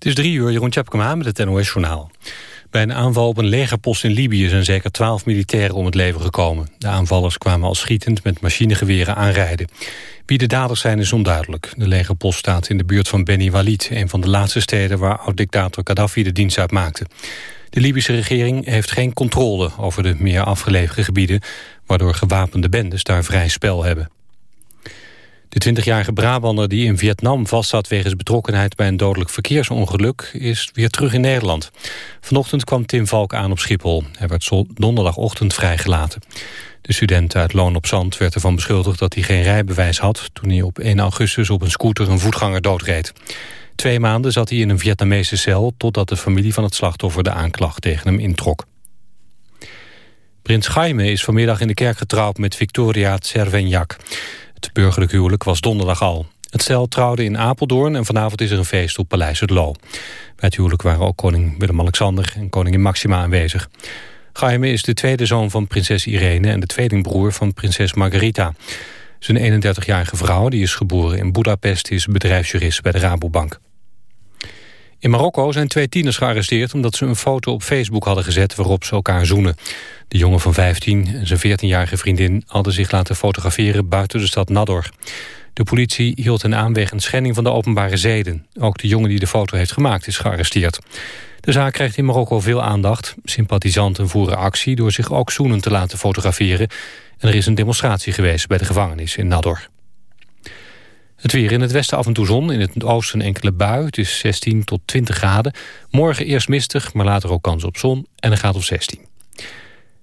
Het is drie uur, Jeroen Tjepkema met het NOS-journaal. Bij een aanval op een legerpost in Libië zijn zeker twaalf militairen om het leven gekomen. De aanvallers kwamen al schietend met machinegeweren aanrijden. Wie de daders zijn is onduidelijk. De legerpost staat in de buurt van Beni Walid... een van de laatste steden waar oud-dictator Gaddafi de dienst uitmaakte. De Libische regering heeft geen controle over de meer afgelegen gebieden... waardoor gewapende bendes daar vrij spel hebben. De 20-jarige Brabander die in Vietnam vastzat wegens betrokkenheid bij een dodelijk verkeersongeluk is weer terug in Nederland. Vanochtend kwam Tim Valk aan op Schiphol. Hij werd donderdagochtend vrijgelaten. De student uit Loon op Zand werd ervan beschuldigd dat hij geen rijbewijs had... toen hij op 1 augustus op een scooter een voetganger doodreed. Twee maanden zat hij in een Vietnamese cel... totdat de familie van het slachtoffer de aanklacht tegen hem introk. Prins Jaime is vanmiddag in de kerk getrouwd met Victoria Tservenjak. Het burgerlijk huwelijk was donderdag al. Het stel trouwde in Apeldoorn en vanavond is er een feest op Paleis het Loo. Bij het huwelijk waren ook koning Willem-Alexander en koningin Maxima aanwezig. Jaime is de tweede zoon van prinses Irene en de tweelingbroer van prinses Margarita. Zijn 31-jarige vrouw, die is geboren in Budapest, is bedrijfsjurist bij de Rabobank. In Marokko zijn twee tieners gearresteerd omdat ze een foto op Facebook hadden gezet waarop ze elkaar zoenen. De jongen van 15 en zijn 14-jarige vriendin hadden zich laten fotograferen buiten de stad Nador. De politie hield hen aan wegens schending van de openbare zeden. Ook de jongen die de foto heeft gemaakt is gearresteerd. De zaak krijgt in Marokko veel aandacht. Sympathisanten voeren actie door zich ook zoenen te laten fotograferen. En er is een demonstratie geweest bij de gevangenis in Nador. Het weer in het westen af en toe zon, in het oosten enkele bui. Het is 16 tot 20 graden. Morgen eerst mistig, maar later ook kans op zon en een graad of 16.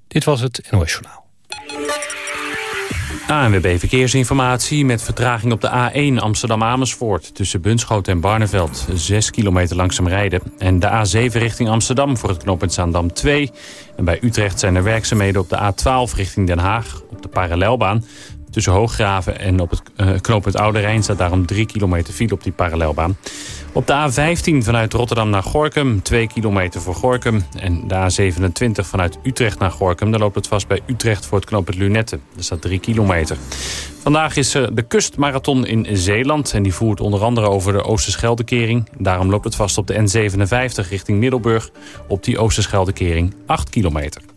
Dit was het NOS Journaal. ANWB Verkeersinformatie met vertraging op de A1 Amsterdam-Amersfoort... tussen Bunschoten en Barneveld, 6 kilometer langzaam rijden. En de A7 richting Amsterdam voor het knooppunt Zaandam 2. En bij Utrecht zijn er werkzaamheden op de A12 richting Den Haag... op de parallelbaan tussen Hooggraven en op het uh, knooppunt Oude Rijn... staat daarom 3 kilometer file op die parallelbaan. Op de A15 vanuit Rotterdam naar Gorkum, 2 kilometer voor Gorkum. En de A27 vanuit Utrecht naar Gorkum, daar loopt het vast bij Utrecht voor het knooppunt Lunette. Dat staat 3 kilometer. Vandaag is er de kustmarathon in Zeeland en die voert onder andere over de Oosterscheldekering. Daarom loopt het vast op de N57 richting Middelburg op die Oosterscheldekering 8 kilometer.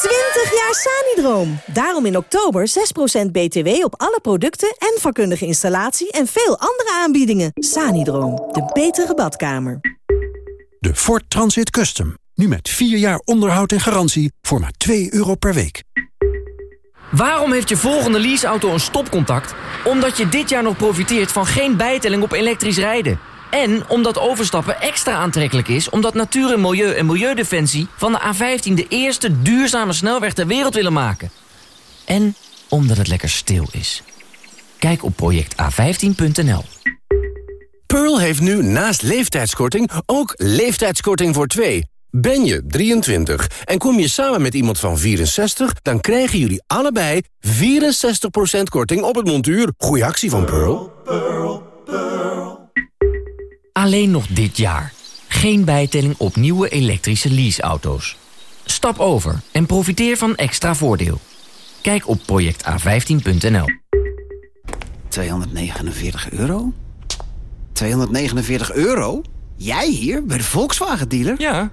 20 jaar Sanidroom. Daarom in oktober 6% BTW op alle producten en vakkundige installatie en veel andere aanbiedingen. Sanidroom, de betere badkamer. De Ford Transit Custom. Nu met 4 jaar onderhoud en garantie voor maar 2 euro per week. Waarom heeft je volgende leaseauto een stopcontact? Omdat je dit jaar nog profiteert van geen bijtelling op elektrisch rijden. En omdat overstappen extra aantrekkelijk is... omdat Natuur en Milieu en Milieudefensie van de A15... de eerste duurzame snelweg ter wereld willen maken. En omdat het lekker stil is. Kijk op projecta15.nl. Pearl heeft nu naast leeftijdskorting ook leeftijdskorting voor twee. Ben je 23 en kom je samen met iemand van 64... dan krijgen jullie allebei 64% korting op het montuur. Goeie actie van Pearl. Pearl, Pearl. Alleen nog dit jaar. Geen bijtelling op nieuwe elektrische leaseauto's. Stap over en profiteer van extra voordeel. Kijk op projecta15.nl. 249 euro? 249 euro? Jij hier, bij de Volkswagen-dealer? Ja,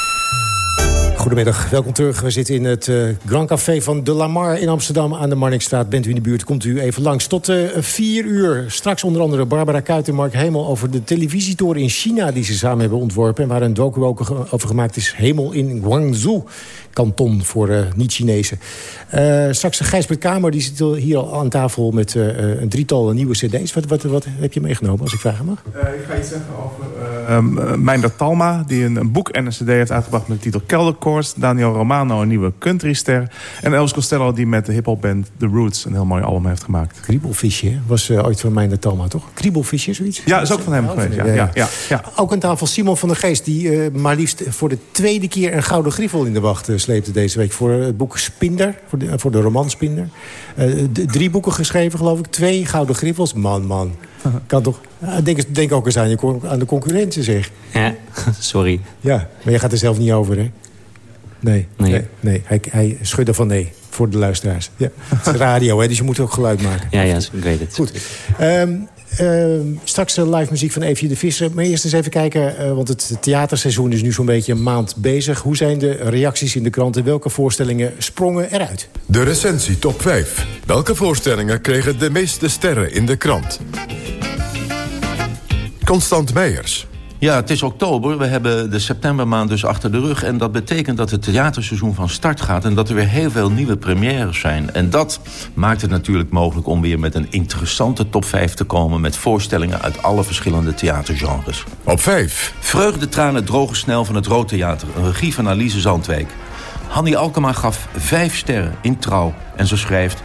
Goedemiddag, welkom terug. We zitten in het uh, Grand Café van De Lamar in Amsterdam aan de Marnixstraat. Bent u in de buurt, komt u even langs. Tot uh, vier uur. Straks onder andere Barbara Kuit en Mark Hemel... over de televisietoren in China die ze samen hebben ontworpen... en waar een docu over gemaakt is. Hemel in Guangzhou, kanton voor uh, niet-Chinezen. straks Gijsbert Kamer, die zit hier al aan tafel... met een drietal nieuwe cd's. Wat, wat, wat, heb je meegenomen, als ik vragen mag? ik ga iets zeggen over Meinder Talma... die een, boek en een cd heeft uitgebracht met de titel Daniel Romano, een nieuwe countryster. En Elvis Costello, die met de hiphopband The Roots... een heel mooi album heeft gemaakt. Kriebelvisje, was uh, ooit van Meinder Talma, toch? Kriebelvisje, zoiets? Ja, is ook van hem oh, geweest, ja, ja, ja, ja, Ook aan tafel Simon van der Geest... die uh, maar liefst voor de tweede keer een gouden griffel in de wacht uh, sleepte deze week... voor het boek Spinder, voor de, voor de roman Spinder. drie boeken geschreven, geloof ik. Twee gouden griffels. Man, man. Kan toch... Denk, denk ook eens aan, je, aan de concurrentie, zeg. Ja, sorry. Ja, maar je gaat er zelf niet over, hè? Nee, nee. nee, Hij, hij schudde van nee voor de luisteraars. Ja. Het is radio, hè, dus je moet ook geluid maken. Ja, ja, ik weet het. Goed. Um, uh, straks live muziek van Evie de Visser. Maar eerst eens even kijken, uh, want het theaterseizoen is nu zo'n beetje een maand bezig. Hoe zijn de reacties in de kranten? Welke voorstellingen sprongen eruit? De recensie top 5. Welke voorstellingen kregen de meeste sterren in de krant? Constant Meijers. Ja, het is oktober. We hebben de septembermaand dus achter de rug. En dat betekent dat het theaterseizoen van start gaat... en dat er weer heel veel nieuwe premières zijn. En dat maakt het natuurlijk mogelijk om weer met een interessante top 5 te komen... met voorstellingen uit alle verschillende theatergenres. Op 5. Vreugdetranen drogen snel van het Rood Theater. Een regie van Alice Zandwijk. Hanni Alkema gaf vijf sterren in Trouw. En ze schrijft...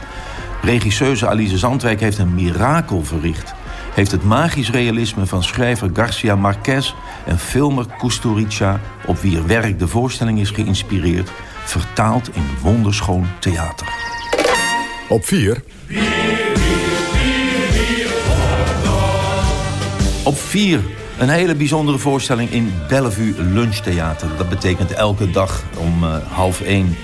Regisseuse Alice Zandwijk heeft een mirakel verricht heeft het magisch realisme van schrijver Garcia Marquez en filmer Kusturica, op wier werk de voorstelling is geïnspireerd, vertaald in wonderschoon theater. Op 4. Op 4. Een hele bijzondere voorstelling in Bellevue Lunchtheater. Dat betekent elke dag om uh, half 1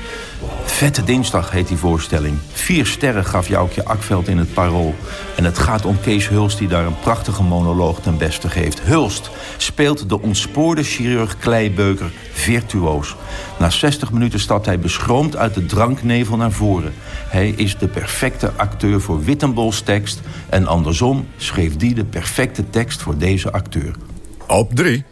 Vette Dinsdag heet die voorstelling. Vier sterren gaf Joukje Akveld in het parool. En het gaat om Kees Hulst die daar een prachtige monoloog ten beste geeft. Hulst speelt de ontspoorde chirurg Kleibeuker virtuoos. Na 60 minuten stapt hij beschroomd uit de dranknevel naar voren. Hij is de perfecte acteur voor Wittenbols tekst... en andersom schreef die de perfecte tekst voor deze acteur. Op drie.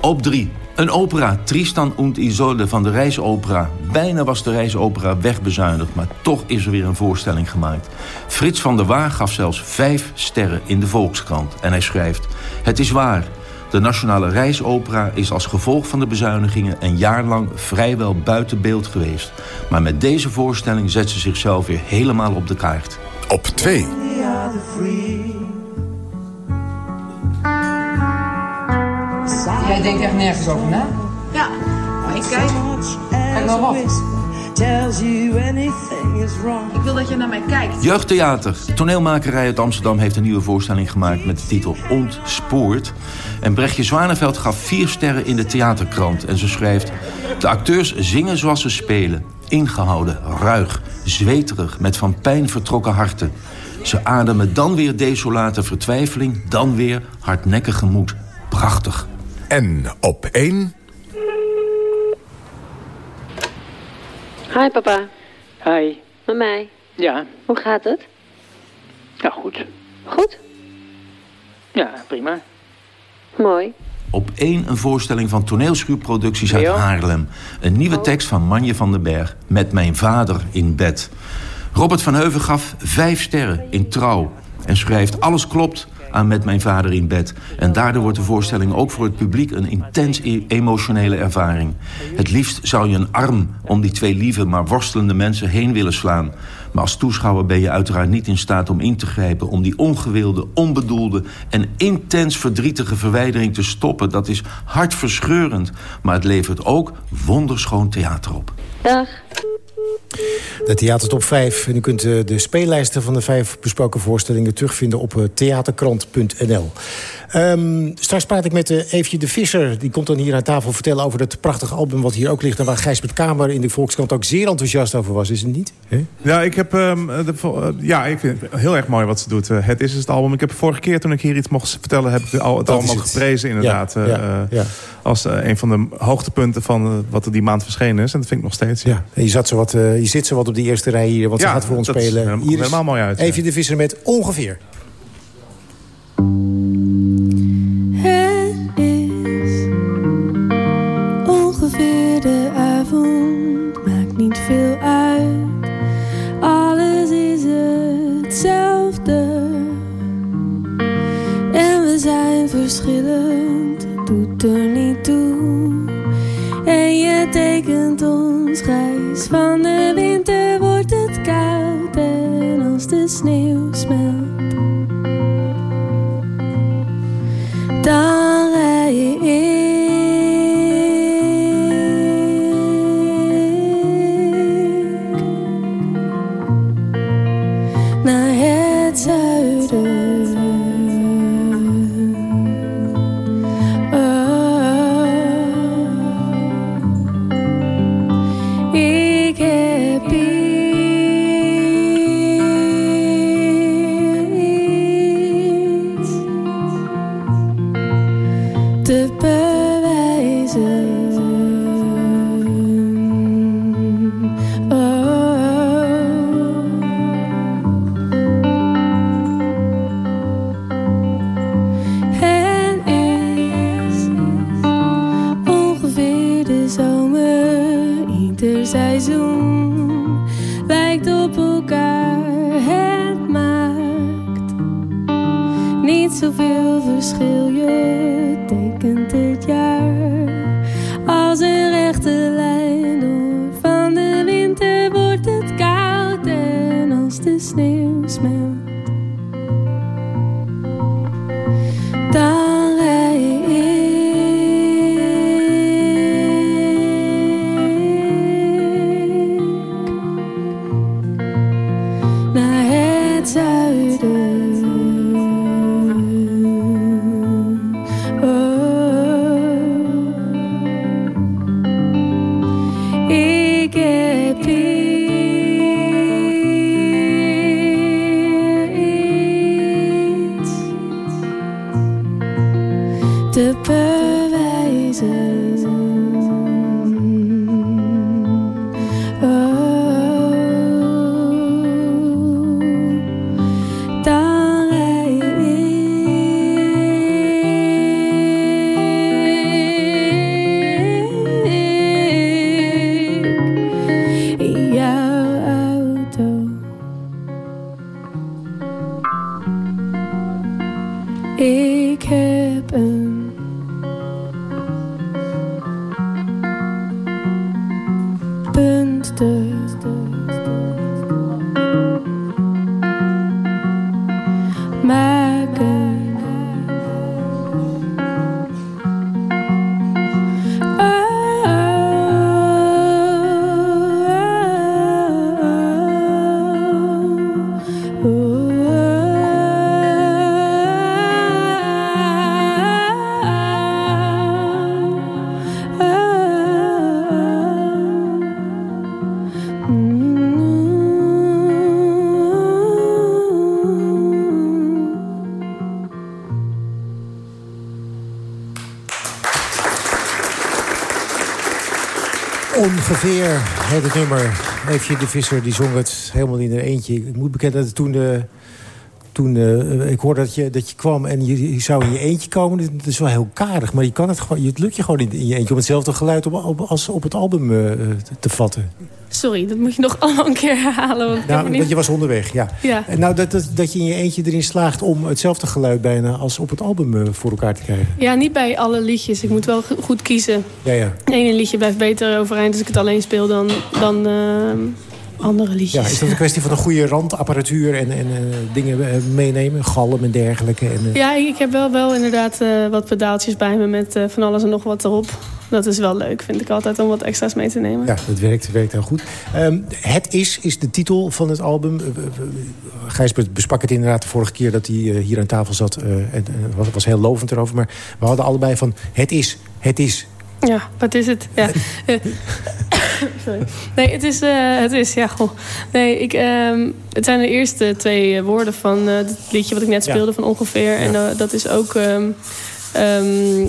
Op drie. Een opera, Tristan und Isolde van de Reisopera. Bijna was de Reisopera wegbezuinigd, maar toch is er weer een voorstelling gemaakt. Frits van der Waar gaf zelfs vijf sterren in de Volkskrant. En hij schrijft, het is waar... De Nationale Reisopera is als gevolg van de bezuinigingen... een jaar lang vrijwel buiten beeld geweest. Maar met deze voorstelling zet ze zichzelf weer helemaal op de kaart. Op twee. Jij denkt echt nergens over na? Ja, maar ik kijk. Kijk nou wat. Ik wil dat je naar mij kijkt. Jeugdtheater. Toneelmakerij uit Amsterdam heeft een nieuwe voorstelling gemaakt met de titel Ontspoord. En Brechtje Zwaneveld gaf vier sterren in de theaterkrant. En ze schrijft... De acteurs zingen zoals ze spelen. Ingehouden, ruig, zweterig, met van pijn vertrokken harten. Ze ademen dan weer desolate vertwijfeling, dan weer hardnekkige moed. Prachtig. En op één... Hi papa. Hi. Met mij. Ja. Hoe gaat het? Ja, goed. Goed? Ja, prima. Mooi. Op één een voorstelling van toneelschuurproducties uit Haarlem. Een nieuwe oh. tekst van Manje van den Berg. Met mijn vader in bed. Robert van Heuven gaf vijf sterren in Trouw. En schrijft alles klopt aan Met Mijn Vader in Bed. En daardoor wordt de voorstelling ook voor het publiek een intens e- emotionele ervaring. Het liefst zou je een arm om die twee lieve maar worstelende mensen heen willen slaan. Maar als toeschouwer ben je uiteraard niet in staat om in te grijpen... om die ongewilde, onbedoelde en intens verdrietige verwijdering te stoppen. Dat is hartverscheurend, maar het levert ook wonderschoon theater op. Dag. De Theatertop 5. En u kunt eh, de speellijsten van de vijf besproken voorstellingen... terugvinden op eh, theaterkrant.nl. Um, straks praat ik met uh, Eefje de Visser. Die komt dan hier aan tafel vertellen over het prachtige album... wat hier ook ligt en waar Gijsbert Kamer in de Volkskrant... ook zeer enthousiast over was, is het niet? He? Ja, ik heb, um, de, ja, ik vind het heel erg mooi wat ze doet. Uh, het is het album. Ik heb vorige keer toen ik hier iets mocht vertellen... heb ik het, al, het allemaal geprezen inderdaad. Ja, ja, ja. Als een van de hoogtepunten van wat er die maand verschenen is. En dat vind ik nog steeds. Ja. En je, zat zo wat, je zit wat op die eerste rij hier, want ze gaat voor ons spelen. Hier is helemaal mooi uit. Eefje de Visser met ongeveer. de avond maakt niet veel uit. Alles is hetzelfde. En we zijn verschillend, het doet er niet. En je tekent ons grijs. Van de winter wordt het koud en als de sneeuw smelt. Heet het nummer. Eefje de Visser die zong het helemaal in een eentje. Ik moet bekennen dat toen... De, toen uh, ik hoorde dat je, dat je kwam en je, zou in je eentje komen. Dat is wel heel karig, maar je kan het, gewoon, het lukt je gewoon in, in je eentje... om hetzelfde geluid op, als op het album uh, te vatten. Sorry, dat moet je nog allemaal een keer herhalen. Want nou, dat je was onderweg, ja. ja. En nou, dat, dat, dat je in je eentje erin slaagt om hetzelfde geluid bijna als op het album uh, voor elkaar te krijgen. Ja, niet bij alle liedjes. Ik moet wel goed kiezen. Ja, ja. Eén liedje blijft beter overeind als ik het alleen speel dan, dan, uh, andere liedjes. Ja, is dat een kwestie van een goede randapparatuur en, en eh, dingen eh, meenemen? Galm en dergelijke? En, eh, Ja, ik heb wel, wel inderdaad wat pedaaltjes bij me met van alles en nog wat erop. Dat is wel leuk, vind ik altijd, om wat extra's mee te nemen. Ja, dat werkt, werkt heel goed. Ehm, het is, is de titel van het album. Uh, Gijs besprak het inderdaad de vorige keer dat hij hier aan tafel zat. En was, was heel lovend erover. Maar we hadden allebei van, het is, het is. Ja, wat is het? Ja. Sorry. Nee, het is, uh, het is, ja, goh. Nee, ik, um, het zijn de eerste twee woorden van uh, het liedje wat ik net speelde, ja. van ongeveer. Ja. En uh, dat is ook um, um,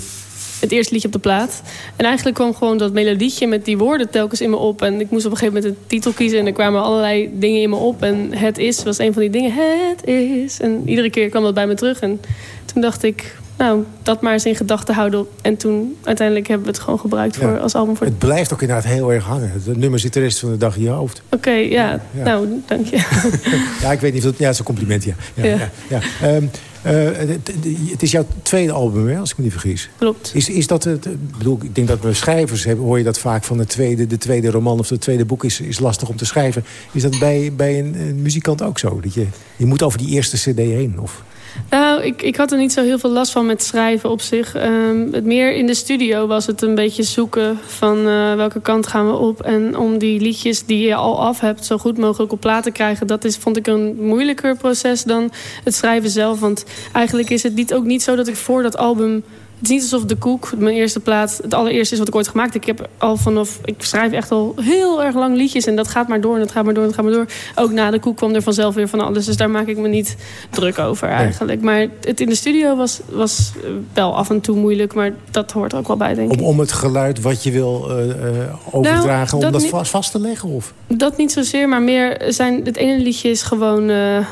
het eerste liedje op de plaat. En eigenlijk kwam gewoon dat melodietje met die woorden telkens in me op. En ik moest op een gegeven moment een titel kiezen. En er kwamen allerlei dingen in me op. En het is was een van die dingen. Het is. En iedere keer kwam dat bij me terug. En toen dacht ik, nou, dat maar eens in gedachten houden. En toen uiteindelijk hebben we het gewoon gebruikt voor, ja. als album. Voor... Het blijft ook inderdaad heel erg hangen. Het nummer zit de rest van de dag in je hoofd. Oké, okay, ja. ja. Nou, dank je. ja, ik weet niet of dat... Ja, het is een compliment, ja. ja, ja. Um, uh, het, het is jouw tweede album, hè, als ik me niet vergis. Klopt. Is, is dat het... Ik bedoel, ik denk dat we schrijvers hebben, hoor je dat vaak van de tweede, de tweede roman of het tweede boek is, is lastig om te schrijven. Is dat bij, bij een, een muzikant ook zo? Dat je, je moet over die eerste cd heen? Of... Nou, ik, ik had er niet zo heel veel last van met schrijven op zich. Um, het meer in de studio was het een beetje zoeken van uh, welke kant gaan we op. En om die liedjes die je al af hebt zo goed mogelijk op plaat te krijgen... dat is, vond ik een moeilijker proces dan het schrijven zelf. Want eigenlijk is het niet, ook niet zo dat ik voor dat album... Het is niet alsof De Koek, mijn eerste plaat, het allereerste is wat ik ooit gemaakt heb. Ik heb al vanaf, ik schrijf echt al heel erg lang liedjes en dat gaat maar door en dat gaat maar door en dat gaat maar door. Ook na De Koek kwam er vanzelf weer van alles, dus daar maak ik me niet druk over eigenlijk. Nee. Maar het in de studio was, was wel af en toe moeilijk, maar dat hoort er ook wel bij, denk om, ik. Om het geluid wat je wil uh, uh, overdragen, nou, dat om dat vast, vast te leggen? Of? Dat niet zozeer, maar meer zijn, het ene liedje is gewoon... Uh,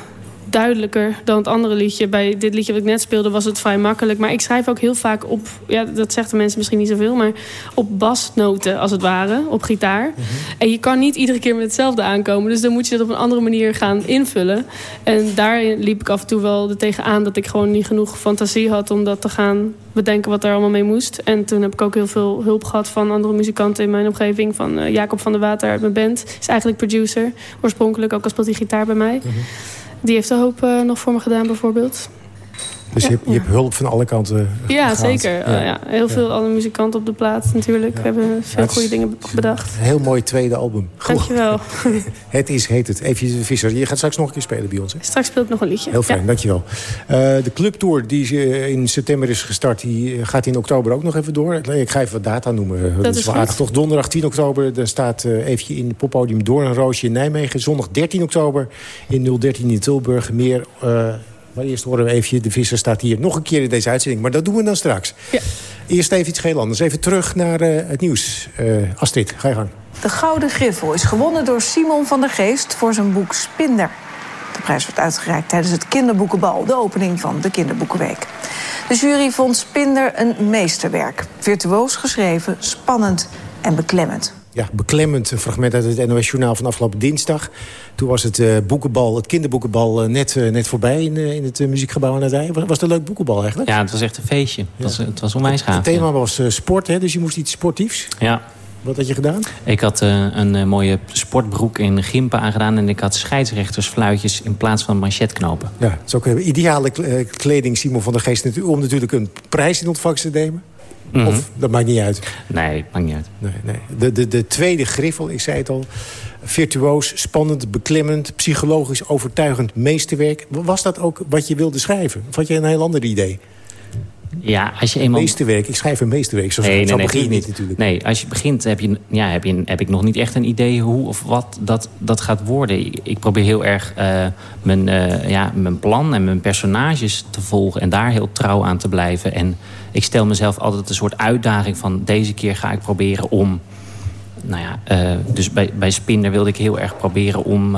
duidelijker dan het andere liedje. Bij dit liedje wat ik net speelde was het vrij makkelijk. Maar ik schrijf ook heel vaak op... Ja, dat zegt de mensen misschien niet zoveel... maar op basnoten, als het ware, op gitaar. Mm -hmm. En je kan niet iedere keer met hetzelfde aankomen. Dus dan moet je dat op een andere manier gaan invullen. En daar liep ik af en toe wel er tegenaan... dat ik gewoon niet genoeg fantasie had om dat te gaan bedenken wat er allemaal mee moest. En toen heb ik ook heel veel hulp gehad van andere muzikanten in mijn omgeving. Van uh, Jacob van der Water uit mijn band. Is eigenlijk producer. Oorspronkelijk ook al speelt hij gitaar bij mij. Mm -hmm. Die heeft de hoop uh, nog voor me gedaan bijvoorbeeld. Dus je, hebt, je, hebt, hulp van alle kanten Ja, zeker. Ja. Uh, ja. Heel veel alle muzikanten op de plaat natuurlijk. We hebben veel goede dingen bedacht. Een heel mooi tweede album. Dankjewel. het is, heet het. Even de Visser. Je gaat straks nog een keer spelen bij ons. Hè? Straks speel ik nog een liedje. Heel fijn, dankjewel. Uh, de clubtour die in september is gestart... die gaat in oktober ook nog even door. Ik ga even wat data noemen. Dat, Dat is wel aardig. Toch donderdag 10 oktober. Dan staat uh, eventjes in het poppodium Doornroosje in Nijmegen. Zondag 13 oktober in 013 in Tilburg. Meer... Maar eerst horen we even, de visser staat hier nog een keer in deze uitzending. Maar dat doen we dan straks. Ja. Eerst even iets heel anders. Even terug naar uh, het nieuws. Uh, Astrid, ga je gang. De Gouden Griffel is gewonnen door Simon van der Geest voor zijn boek Spinder. De prijs wordt uitgereikt tijdens het kinderboekenbal, de opening van de kinderboekenweek. De jury vond Spinder een meesterwerk. Virtuoos geschreven, spannend en beklemmend ja, beklemmend. Een fragment uit het NOS-journaal van afgelopen dinsdag. Toen was het uh, boekenbal, het kinderboekenbal uh, net, uh, net voorbij in, in het muziekgebouw aan het Rij. Was, was het een leuk boekenbal eigenlijk? Ja, het was echt een feestje. Het, was, het was onwijs gaaf. Het thema ja. was sport, hè, dus je moest iets sportiefs. Ja. Wat had je gedaan? Ik had een mooie sportbroek in gimpen aangedaan... en ik had scheidsrechtersfluitjes in plaats van manchetknopen. Ja, dat is ook een ideale kleding, Simon van der Geest... om natuurlijk een prijs in ontvangst te nemen. Mm -hmm. Of, dat maakt niet uit? Nee, maakt niet uit. Nee, nee. De, de, de tweede griffel, ik zei het al... virtuoos, spannend, beklemmend, psychologisch overtuigend meesterwerk. Was dat ook wat je wilde schrijven? Of had je een heel ander idee? Ja, als je eenmaal... Meesterwerk, ik schrijf een meesterwerk. Zo, nee, nee, zo nee, begin je niet niet natuurlijk. Nee, als je begint heb, je, ja, heb, je, heb ik nog niet echt een idee hoe of wat dat, dat gaat worden. Ik, ik probeer heel erg uh, mijn, uh, ja, mijn plan en mijn personages te volgen... en daar heel trouw aan te blijven. En ik stel mezelf altijd een soort uitdaging van... deze keer ga ik proberen om... Nou ja, uh, dus bij, bij Spinder wilde ik heel erg proberen om...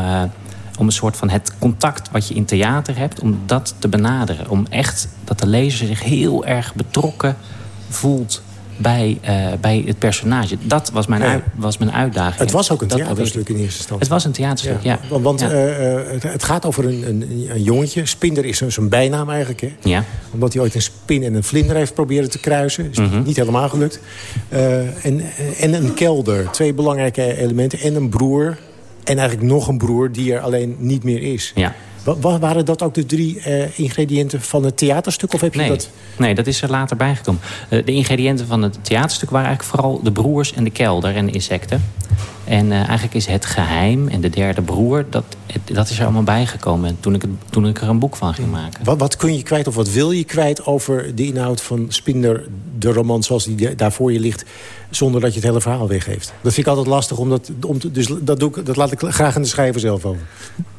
om een soort van het contact wat je in theater hebt... om dat te benaderen. Om echt dat de lezer zich heel erg betrokken voelt bij, uh, bij het personage. Dat was mijn, Ja. was mijn uitdaging. Het was ook een Dat theaterstuk in eerste instantie. Het was een theaterstuk, ja. Want, want Ja. eh, eh, het, het gaat over een, een, een jongetje. Spinder is zijn- bijnaam eigenlijk. Hè? Ja. Omdat hij ooit een spin en een vlinder heeft proberen te kruisen. Is Mhm. niet helemaal gelukt. Eh, en, en een kelder. Twee belangrijke elementen. En een broer. En eigenlijk nog een broer die er alleen niet meer is. Ja. Wa- waren dat ook de drie eh, ingrediënten van het theaterstuk? Of heb je Nee, dat... nee, dat is er later bijgekomen. Eh, de ingrediënten van het theaterstuk waren eigenlijk vooral de broers en de kelder en de insecten. En eh, eigenlijk is het geheim en de derde broer, dat, dat is er allemaal bijgekomen toen ik, het, toen ik er een boek van ging maken. Wat, wat kun je kwijt of wat wil je kwijt over de inhoud van Spinder, de roman zoals die daar voor je ligt, zonder dat je het hele verhaal weggeeft? Dat vind ik altijd lastig, omdat, om te, dus dat, doe ik, dat laat ik graag aan de schrijver zelf over.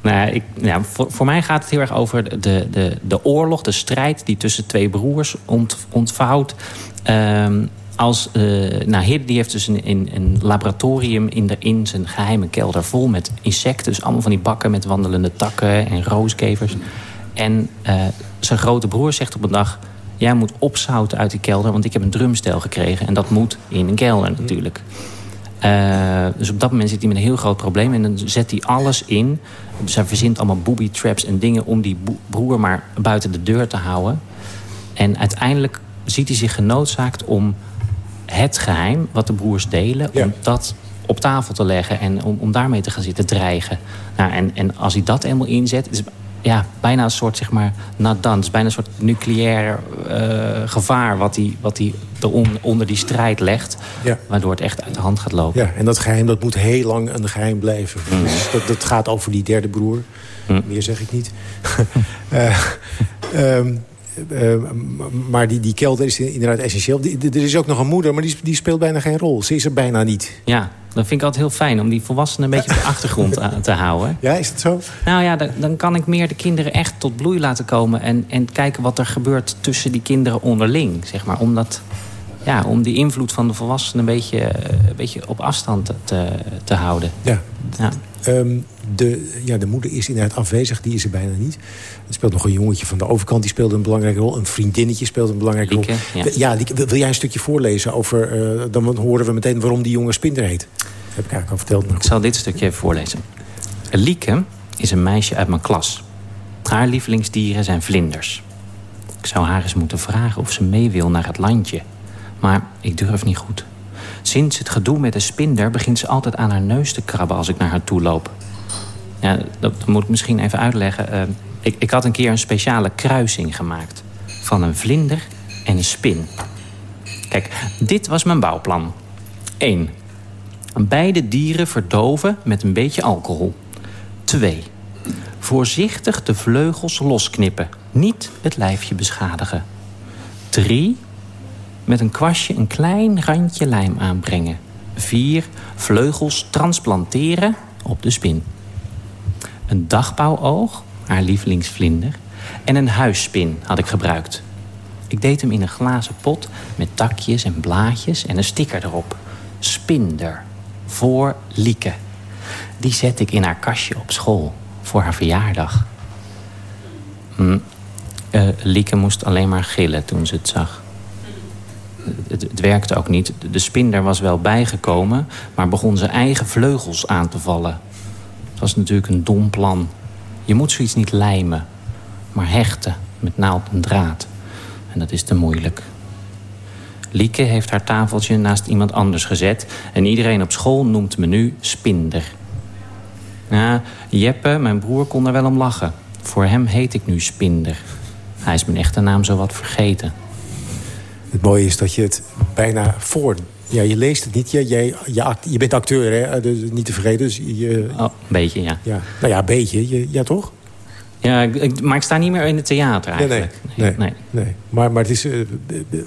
Nou, ik, ja, voor, voor mij gaat het heel erg over de, de, de oorlog, de strijd die tussen twee broers ont, ontvouwt. Ehm, als, eh nou, die heeft dus een, een, laboratorium in, in zijn geheime kelder vol met insecten. Dus allemaal van die bakken met wandelende takken en rooskevers. En eh, zijn grote broer zegt op een dag... jij moet opzouten uit die kelder, want ik heb een drumstel gekregen. En dat moet in een kelder natuurlijk. Eh, dus op dat moment zit hij met een heel groot probleem. En dan zet hij alles in. Dus hij verzint allemaal booby traps en dingen... om die broer maar buiten de deur te houden. En uiteindelijk ziet hij zich genoodzaakt om het geheim... wat de broers delen, om dat op tafel te leggen... en om, om daarmee te gaan zitten dreigen. Nou, en, en als hij dat eenmaal inzet... is ja, bijna een soort, zeg maar, is bijna een soort nucleair eh, gevaar... wat hij, wat eronder, onder die strijd legt. Ja. Waardoor het echt uit de hand gaat lopen. Ja, en dat geheim dat moet heel lang een geheim blijven. Dus dat, dat gaat over die derde broer. Meer zeg ik niet. Eh, ehm, eh, maar die, die kelder is inderdaad essentieel. Die- er is ook nog een moeder, maar die, die speelt bijna geen rol. Ze is er bijna niet. Ja, dat vind ik altijd heel fijn om die volwassenen een beetje op de achtergrond te houden. Ja, is dat zo? Nou ja, dan, dan kan ik meer de kinderen echt tot bloei laten komen... en, en kijken wat er gebeurt tussen die kinderen onderling, zeg maar. Om, dat, ja, om die invloed van de volwassenen een beetje, eh, een beetje op afstand te- te, te houden. Ja. Ja. Ehm, de, ja, de moeder is inderdaad afwezig, die is er bijna niet. Er speelt nog een jongetje van de overkant, die speelt een belangrijke rol. Een vriendinnetje speelt een belangrijke Lieke, rol. ja. Ja, Lieke, wil, wil jij een stukje voorlezen over... eh, dan horen we meteen waarom die jongen Spinder heet. Dat heb ik eigenlijk al verteld. Maar Ik zal dit stukje even voorlezen. Lieke is een meisje uit mijn klas. Haar lievelingsdieren zijn vlinders. Ik zou haar eens moeten vragen of ze mee wil naar het landje. Maar ik durf niet goed. Sinds het gedoe met de spinder begint ze altijd aan haar neus te krabben als ik naar haar toe loop. Ja, dat moet ik misschien even uitleggen. Eh, ik, ik had een keer een speciale kruising gemaakt. Van een vlinder en een spin. Kijk, dit was mijn bouwplan. 1. Beide dieren verdoven met een beetje alcohol. 2. Voorzichtig de vleugels losknippen. Niet het lijfje beschadigen. 3. Met een kwastje een klein randje lijm aanbrengen. 4. Vleugels transplanteren op de spin. Een dagbouwoog, haar lievelingsvlinder. En een huisspin had ik gebruikt. Ik deed hem in een glazen pot met takjes en blaadjes en een sticker erop. Spinder. Voor Lieke. Die zet ik in haar kastje op school. Voor haar verjaardag. Hm. Eh, Lieke moest alleen maar gillen toen ze het zag. Het, werkte ook niet. De spinder was wel bijgekomen... maar begon zijn eigen vleugels aan te vallen. Het was natuurlijk een dom plan. Je moet zoiets niet lijmen, maar hechten met naald en draad. En dat is te moeilijk. Lieke heeft haar tafeltje naast iemand anders gezet... en iedereen op school noemt me nu Spinder. Ja, Jeppe, mijn broer, kon er wel om lachen. Voor hem heet ik nu Spinder. Hij is mijn echte naam zo wat vergeten. Het mooie is dat je het bijna voor... Ja, je leest het niet. Je, jij, je, act- je bent acteur, hè? Dus niet te vergeten. Dus je, Oh, een beetje, ja. ja. Nou ja, een beetje. Je, ja, toch? Ja, ik- maar ik sta niet meer in het theater Nee, nee. eigenlijk. nee, nee. Maar, maar het is... eh,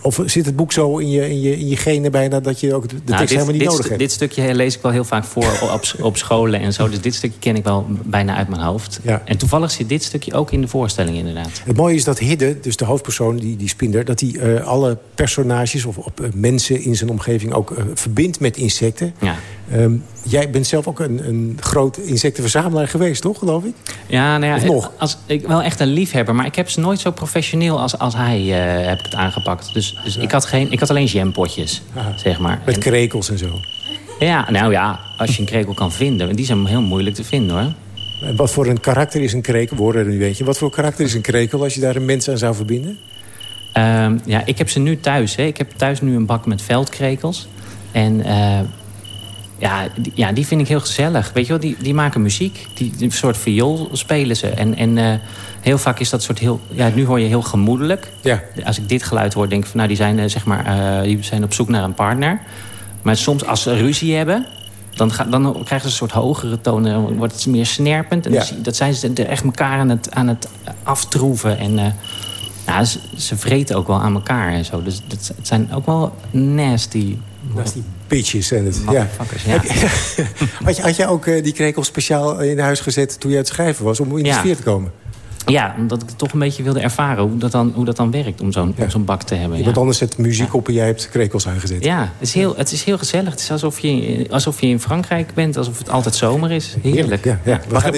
of zit het boek zo in je, in je, in je genen bijna... dat je ook de, Nou, tekst dit, helemaal niet dit, nodig hebt? dit stukje lees ik wel heel vaak voor op, op scholen en zo. Dus dit stukje ken ik wel bijna uit mijn hoofd. Ja. En toevallig zit dit stukje ook in de voorstelling inderdaad. Het mooie is dat Hidde, dus de hoofdpersoon, die, die Spinder... dat hij eh, alle personages of, op, eh, mensen in zijn omgeving ook verbindt met insecten. Ja. Ehm, jij bent zelf ook een, een groot insectenverzamelaar geweest, toch, geloof ik? Ja, nou ja, Of nog? Als, ik wel echt een liefhebber, maar ik heb ze nooit zo professioneel als, als hij eh, heb ik het aangepakt. Dus, dus ik, had geen, ik had alleen jampotjes, zeg maar. Met En- krekels en zo. ja, nou ja, als je een krekel kan vinden. Die zijn heel moeilijk te vinden hoor. En wat voor een karakter is een krekel? We horen er nu weet je. Wat voor karakter is een krekel als je daar een mens aan zou verbinden? Ehm, ja, ik heb ze nu thuis. Hè. Ik heb thuis nu een bak met veldkrekels. En eh, Ja, die, ja, die vind ik heel gezellig. Weet je wel, die, die maken muziek. Die, die een soort viool spelen ze. En, en uh, heel vaak is dat soort heel... Ja, nu hoor je heel gemoedelijk. Ja. Als ik dit geluid hoor, denk ik van... Nou, die zijn, uh, zeg maar, uh, die zijn op zoek naar een partner. Maar soms als ze ruzie hebben... Dan, ga, dan krijgen ze een soort hogere tonen. Dan wordt het meer snerpend. En Ja. dat, dat zijn ze echt elkaar aan het, aan het aftroeven. En nou, ze, ze vreten ook wel aan elkaar en zo. Dus dat, het zijn ook wel nasty... Nasty bitches zijn het. Ja. Had, je, had jij ook uh, die krekel speciaal in huis gezet toen je aan het schrijven was... om in de Ja. sfeer te komen? Ja, omdat ik toch een beetje wilde ervaren hoe dat dan, hoe dat dan werkt om zo'n om zo'n bak te hebben. Iemand ja. anders zet muziek op en jij hebt krekels aangezet. Ja, het is, heel, het is heel gezellig. Het is alsof je, alsof je in Frankrijk bent, alsof het altijd zomer is. Heerlijk. Ja, gaan dit,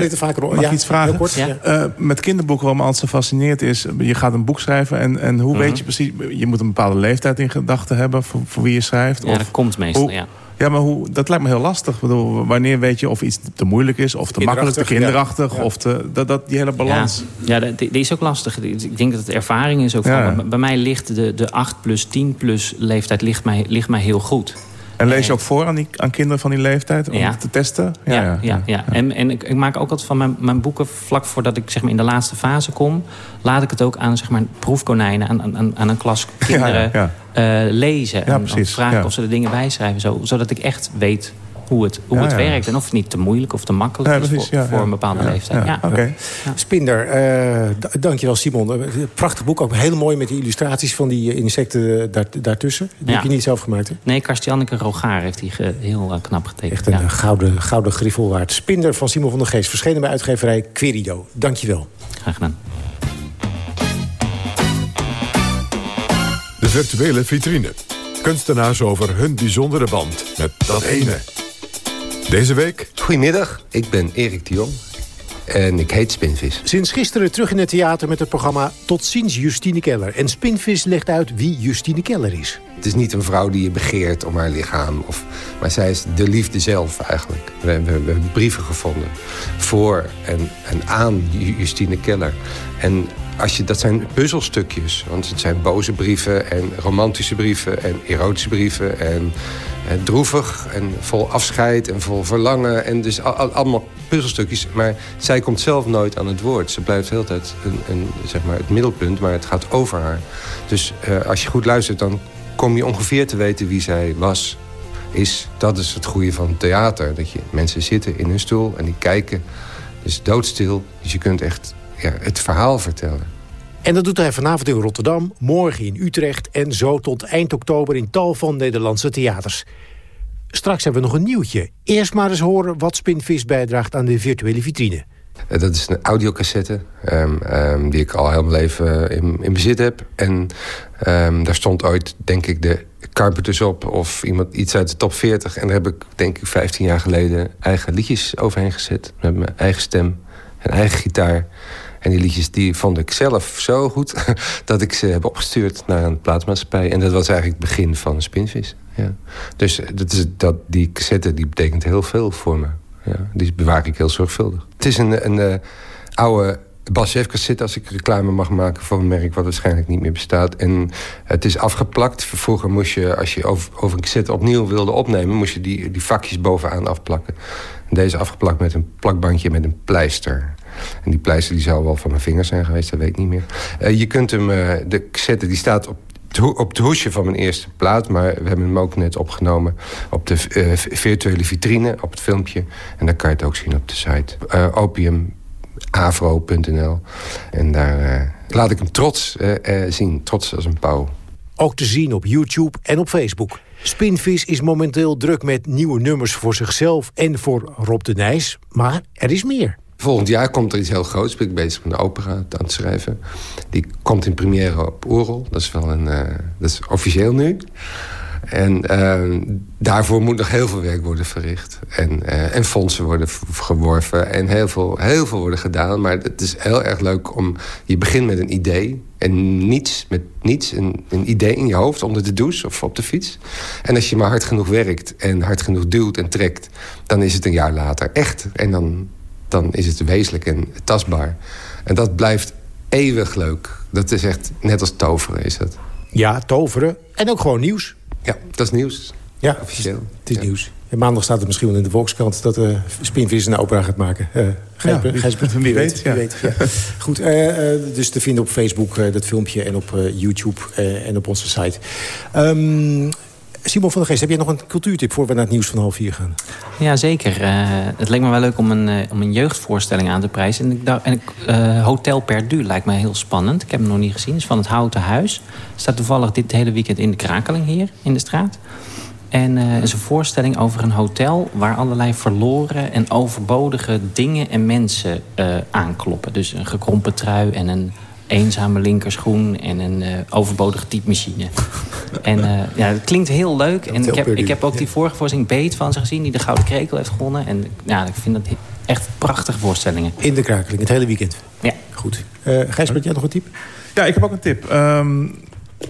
dit er vaker Mag ja, ik iets vragen? kort. Ja. Eh, met kinderboeken, wat me altijd zo fascineert is... je gaat een boek schrijven en, en hoe Mhm. weet je precies... je moet een bepaalde leeftijd in gedachten hebben voor, voor wie je schrijft. Ja, of, dat komt meestal, hoe- ja. Ja, maar hoe, dat lijkt me heel lastig. Ik bedoel, wanneer weet je of iets te moeilijk is... of te makkelijk, te Kinderachtig, of te, dat, dat, die hele balans. Ja, ja dat- die, die is ook lastig. Ik denk dat het ervaring is ook. Ja. Van, bij- bij mij ligt de, de 8 plus 10 plus leeftijd ligt mij, ligt mij heel goed. En lees je ook voor aan, die, aan kinderen van die leeftijd om Ja. te testen? Ja, ja, ja, En, en ik, ik maak ook altijd van mijn, mijn boeken... vlak voordat ik zeg maar, in de laatste fase kom... laat ik het ook aan zeg maar, proefkonijnen, aan, aan, aan een klas kinderen ja, eh, lezen. Ja, en dan vraag ik ja. of ze er dingen bij schrijven. Zo, zodat ik echt weet hoe het, hoe Ja, het ja. werkt. En of het niet te moeilijk of te makkelijk Ja, is precies, voor, ja, voor ja. een bepaalde Ja, leeftijd. ja, Ja. oké. Spinder, eh, d- dankjewel Simon. Eh, Prachtig boek, ook heel mooi met die illustraties van die eh, insecten daar, daartussen. Die Ja. heb je niet zelf gemaakt, hè? Nee, Karstjanneke Rogaar heeft die ge- heel knap getekend. Echt een ja. gouden, gouden griffel waard. Spinder van Simon van der Geest, verschenen bij uitgeverij Querido. Dankjewel. Graag gedaan. De virtuele vitrine. Kunstenaars over hun bijzondere band met dat ene. Deze week Goedemiddag, ik ben Erik de Jong en ik heet Spinvis. Sinds gisteren terug in het theater met het programma Tot ziens Justine Keller. En Spinvis legt uit wie Justine Keller is. Het is niet een vrouw die je begeert om haar lichaam, of, maar zij is de liefde zelf eigenlijk. We, we- we hebben brieven gevonden voor en, en aan Ju- Justine Keller. En als je, dat zijn puzzelstukjes, want het zijn boze brieven en romantische brieven en erotische brieven en eh, droevig en vol afscheid en vol verlangen. En dus al- al- allemaal puzzelstukjes. Maar zij komt zelf nooit aan het woord. Ze blijft de hele tijd een, een, zeg maar het middelpunt, maar het gaat over haar. Dus eh, als je goed luistert, dan kom je ongeveer te weten wie zij was. Is, dat is het goede van theater. Dat je mensen zitten in hun stoel en die kijken. Dus doodstil. Dus je kunt echt ja, het verhaal vertellen. En dat doet hij vanavond in Rotterdam, morgen in Utrecht... en zo tot eind oktober in tal van Nederlandse theaters. Straks hebben we nog een nieuwtje. Eerst maar eens horen wat Spinvis bijdraagt aan de virtuele vitrine. Eh, Dat is een audiocassette ehm, ehm, die ik al heel mijn leven in, in bezit heb. En ehm, daar stond ooit, denk ik, de Carpenters op... of iemand, iets uit de top 40. En daar heb ik, denk ik, 15 jaar geleden eigen liedjes overheen gezet. Met mijn eigen stem en eigen gitaar. En die liedjes die vond ik zelf zo goed... dat ik ze heb opgestuurd naar een plaatsmaatschappij. En dat was eigenlijk het begin van Spinvis. Ja. Dus eh, dat is, dat, die cassette die betekent heel veel voor me. Ja, die bewaar ik heel zorgvuldig. Het is een, een eh, oude Basf cassette, als ik reclame mag maken voor een merk wat waarschijnlijk niet meer bestaat. En het is afgeplakt. Vroeger moest je, als je over, over een cassette opnieuw wilde opnemen, moest je die, die vakjes bovenaan afplakken. En deze is afgeplakt met een plakbandje met een pleister. En die pleister die zou wel van mijn vingers zijn geweest, dat weet ik niet meer. Eh, je kunt hem, eh, de cassette die staat op op het hoesje van mijn eerste plaat. Maar we hebben hem ook net opgenomen op de eh, virtuele vitrine, op het filmpje. En dan kan je het ook zien op de site. Opiumavro.nl. En daar laat ik hem trots zien. Trots als een pauw. Ook te zien op YouTube en op Facebook. Spinvis is momenteel druk met nieuwe nummers voor zichzelf en voor Rob de Nijs. Maar er is meer. Volgend jaar komt er iets heel groots. Ben ik bezig met een opera aan het schrijven. Die komt in première op Oerol. Dat is wel een... eh, dat is officieel nu. En eh, daarvoor moet nog heel veel werk worden verricht. En, eh, en fondsen worden geworven. En heel veel, heel veel worden gedaan. Maar het is heel erg leuk om... Je begint met een idee. En niets, met niets. Een, een idee in je hoofd onder de douche of op de fiets. En als je maar hard genoeg werkt en hard genoeg duwt en trekt... dan is het een jaar later echt. En dan, dan is het wezenlijk en tastbaar. En dat blijft eeuwig leuk. Dat is echt net als toveren is dat. Ja, toveren en ook gewoon nieuws. Ja, dat is nieuws. Ja, officieel. Het is nieuws. En maandag staat het misschien wel in de Volkskrant... dat de Spinvis een opera gaat maken. Uh, ja, wie, wie weet. Ja. weet ja. Goed, uh, dus te vinden op Facebook uh, dat filmpje... en op YouTube en op onze site. Um, Simon van der Geest, heb jij nog een cultuurtip... voor we naar het nieuws van half vier gaan? Ja, zeker. het leek me wel leuk om een, om een jeugdvoorstelling aan te prijzen. En, ik en Hotel Perdu lijkt mij heel spannend. Ik heb hem nog niet gezien. Het is van het Houten Huis. Staat toevallig dit hele weekend in de Krakeling hier in de straat. En uh, is een voorstelling over een hotel... waar allerlei verloren en overbodige dingen en mensen aankloppen. Dus een gekrompen trui en een eenzame linkerschoen... en een uh, overbodige typemachine. en ja, het klinkt heel leuk. En ik heb, ik heb ook die vorige voorstelling Beet van ze gezien... die de Gouden Krekel heeft gewonnen. En ja, ik vind dat echt prachtige voorstellingen. In de Krakeling, het hele weekend? Ja. Goed. Uh, Gijs, ben jij nog een tip? Ja, ik heb ook een tip. Um,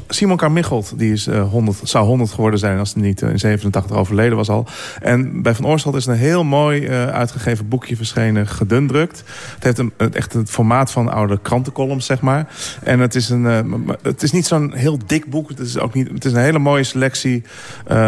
Simon Carmichelt, die is, uh, 100, zou 100 geworden zijn... als hij niet uh, in 87 overleden was al. En bij Van Oorschot is een heel mooi uh, uitgegeven boekje verschenen, gedundrukt. Het heeft een, het, echt het formaat van oude krantencolumns, zeg maar. En het is, een, het is niet zo'n heel dik boek. Het is, ook niet, het is een hele mooie selectie...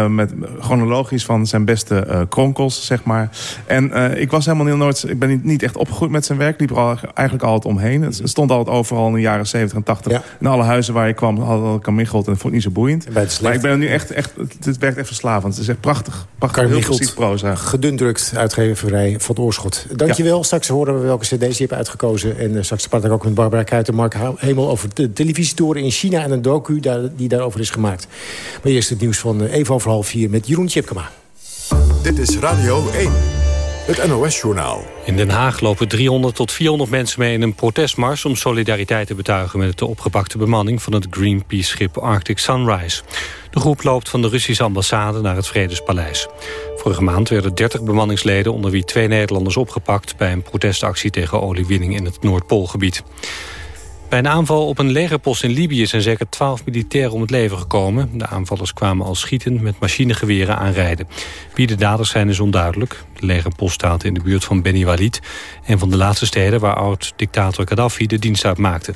met chronologisch van zijn beste kronkels, zeg maar. En ik was helemaal niet, nooit... Ik ben niet, niet echt opgegroeid met zijn werk. liep er al, eigenlijk altijd omheen. Het, stond altijd overal in de jaren 70 en 80. Ja. In alle huizen waar je kwam hadden Carmichelt en dat vond ik niet zo boeiend. Maar ik ben er nu echt, echt, het werkt echt verslavend. Het is echt prachtig. Prachtig, heel precies proza. Gedundrukt, uitgeverij van Oorschot. Dankjewel. Ja. Straks horen we welke cd's je hebt uitgekozen. En uh, straks praat ik ook met Barbara Kuiten en Mark Hemel... over de televisietoren in China en een docu daar, die daarover is gemaakt. Maar eerst het nieuws van uh, even over half vier met Jeroen Tjepkema. Dit is Radio 1. Het NOS-journaal. In Den Haag lopen 300 tot 400 mensen mee in een protestmars... om solidariteit te betuigen met de opgepakte bemanning... van het Greenpeace-schip Arctic Sunrise. De groep loopt van de Russische ambassade naar het Vredespaleis. Vorige maand werden 30 bemanningsleden... onder wie twee Nederlanders opgepakt... bij een protestactie tegen oliewinning in het Noordpoolgebied. Bij een aanval op een legerpost in Libië zijn zeker twaalf militairen om het leven gekomen. De aanvallers kwamen al schietend met machinegeweren aanrijden. Wie de daders zijn is onduidelijk. De legerpost staat in de buurt van Beni Walid... een van de laatste steden waar oud-dictator Gaddafi de dienst uitmaakte.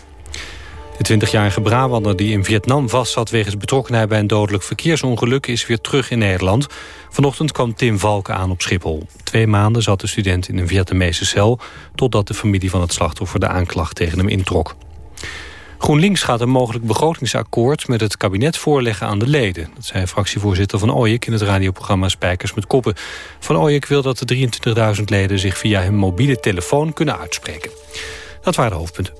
De 20-jarige Brabander die in Vietnam vastzat wegens betrokkenheid bij een dodelijk verkeersongeluk is weer terug in Nederland. Vanochtend kwam Tim Valken aan op Schiphol. Twee maanden zat de student in een Vietnamese cel totdat de familie van het slachtoffer de aanklacht tegen hem introk. GroenLinks gaat een mogelijk begrotingsakkoord met het kabinet voorleggen aan de leden. Dat zei fractievoorzitter Van Ooyek in het radioprogramma Spijkers met Koppen. Van Ooyek wil dat de 23.000 leden zich via hun mobiele telefoon kunnen uitspreken. Dat waren de hoofdpunten.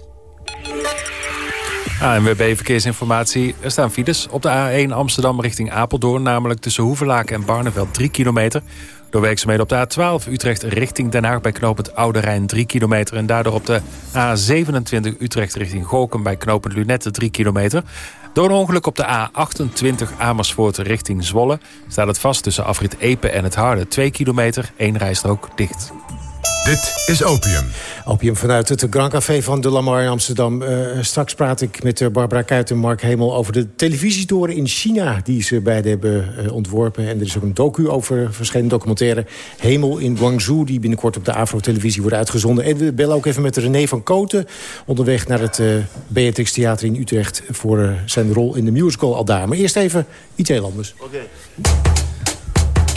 ANWB Verkeersinformatie. Er staan files op de A1 Amsterdam richting Apeldoorn... namelijk tussen Hoevelaken en Barneveld 3 kilometer. Door werkzaamheden op de A12 Utrecht richting Den Haag... bij knooppunt Oude Rijn 3 kilometer. En daardoor op de A27 Utrecht richting Gorkum... bij knooppunt Lunette 3 kilometer. Door een ongeluk op de A28 Amersfoort richting Zwolle... staat het vast tussen afrit Epe en het Harde 2 kilometer. één rijstrook dicht. Dit is Opium. Opium vanuit het Grand Café van De Lamar in Amsterdam. Uh, straks praat ik met uh, Barbara Kuit en Mark Hemel... over de televisietoren in China die ze beide hebben uh, ontworpen. En er is ook een docu over verschillende documentaire. Hemel in Guangzhou, die binnenkort op de Afro-televisie wordt uitgezonden. En we bellen ook even met René van Koten... onderweg naar het Beatrix Theater in Utrecht... voor zijn rol in de musical al daar. Maar eerst even iets heel anders. Oké.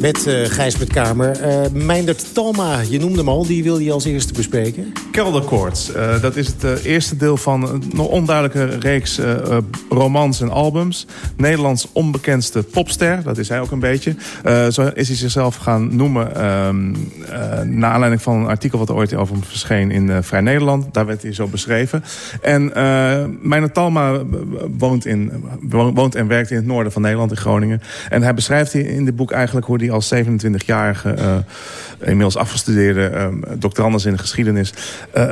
Met uh, Gijs met Kamer. Uh, Meindert Talma, je noemde hem al, die wil je als eerste bespreken. Kelderkoorts. Uh, dat is het eerste deel van een onduidelijke reeks romans en albums. Nederlands onbekendste popster, dat is hij ook een beetje. zo is hij zichzelf gaan noemen... naar aanleiding van een artikel wat ooit over hem verscheen in Vrij Nederland. Daar werd hij zo beschreven. En Meindert Talma woont, in, woont en werkt in het noorden van Nederland, in Groningen. En hij beschrijft in dit boek eigenlijk hoe hij als 27-jarige... inmiddels afgestudeerde uh, doctorandus in de geschiedenis... Uh,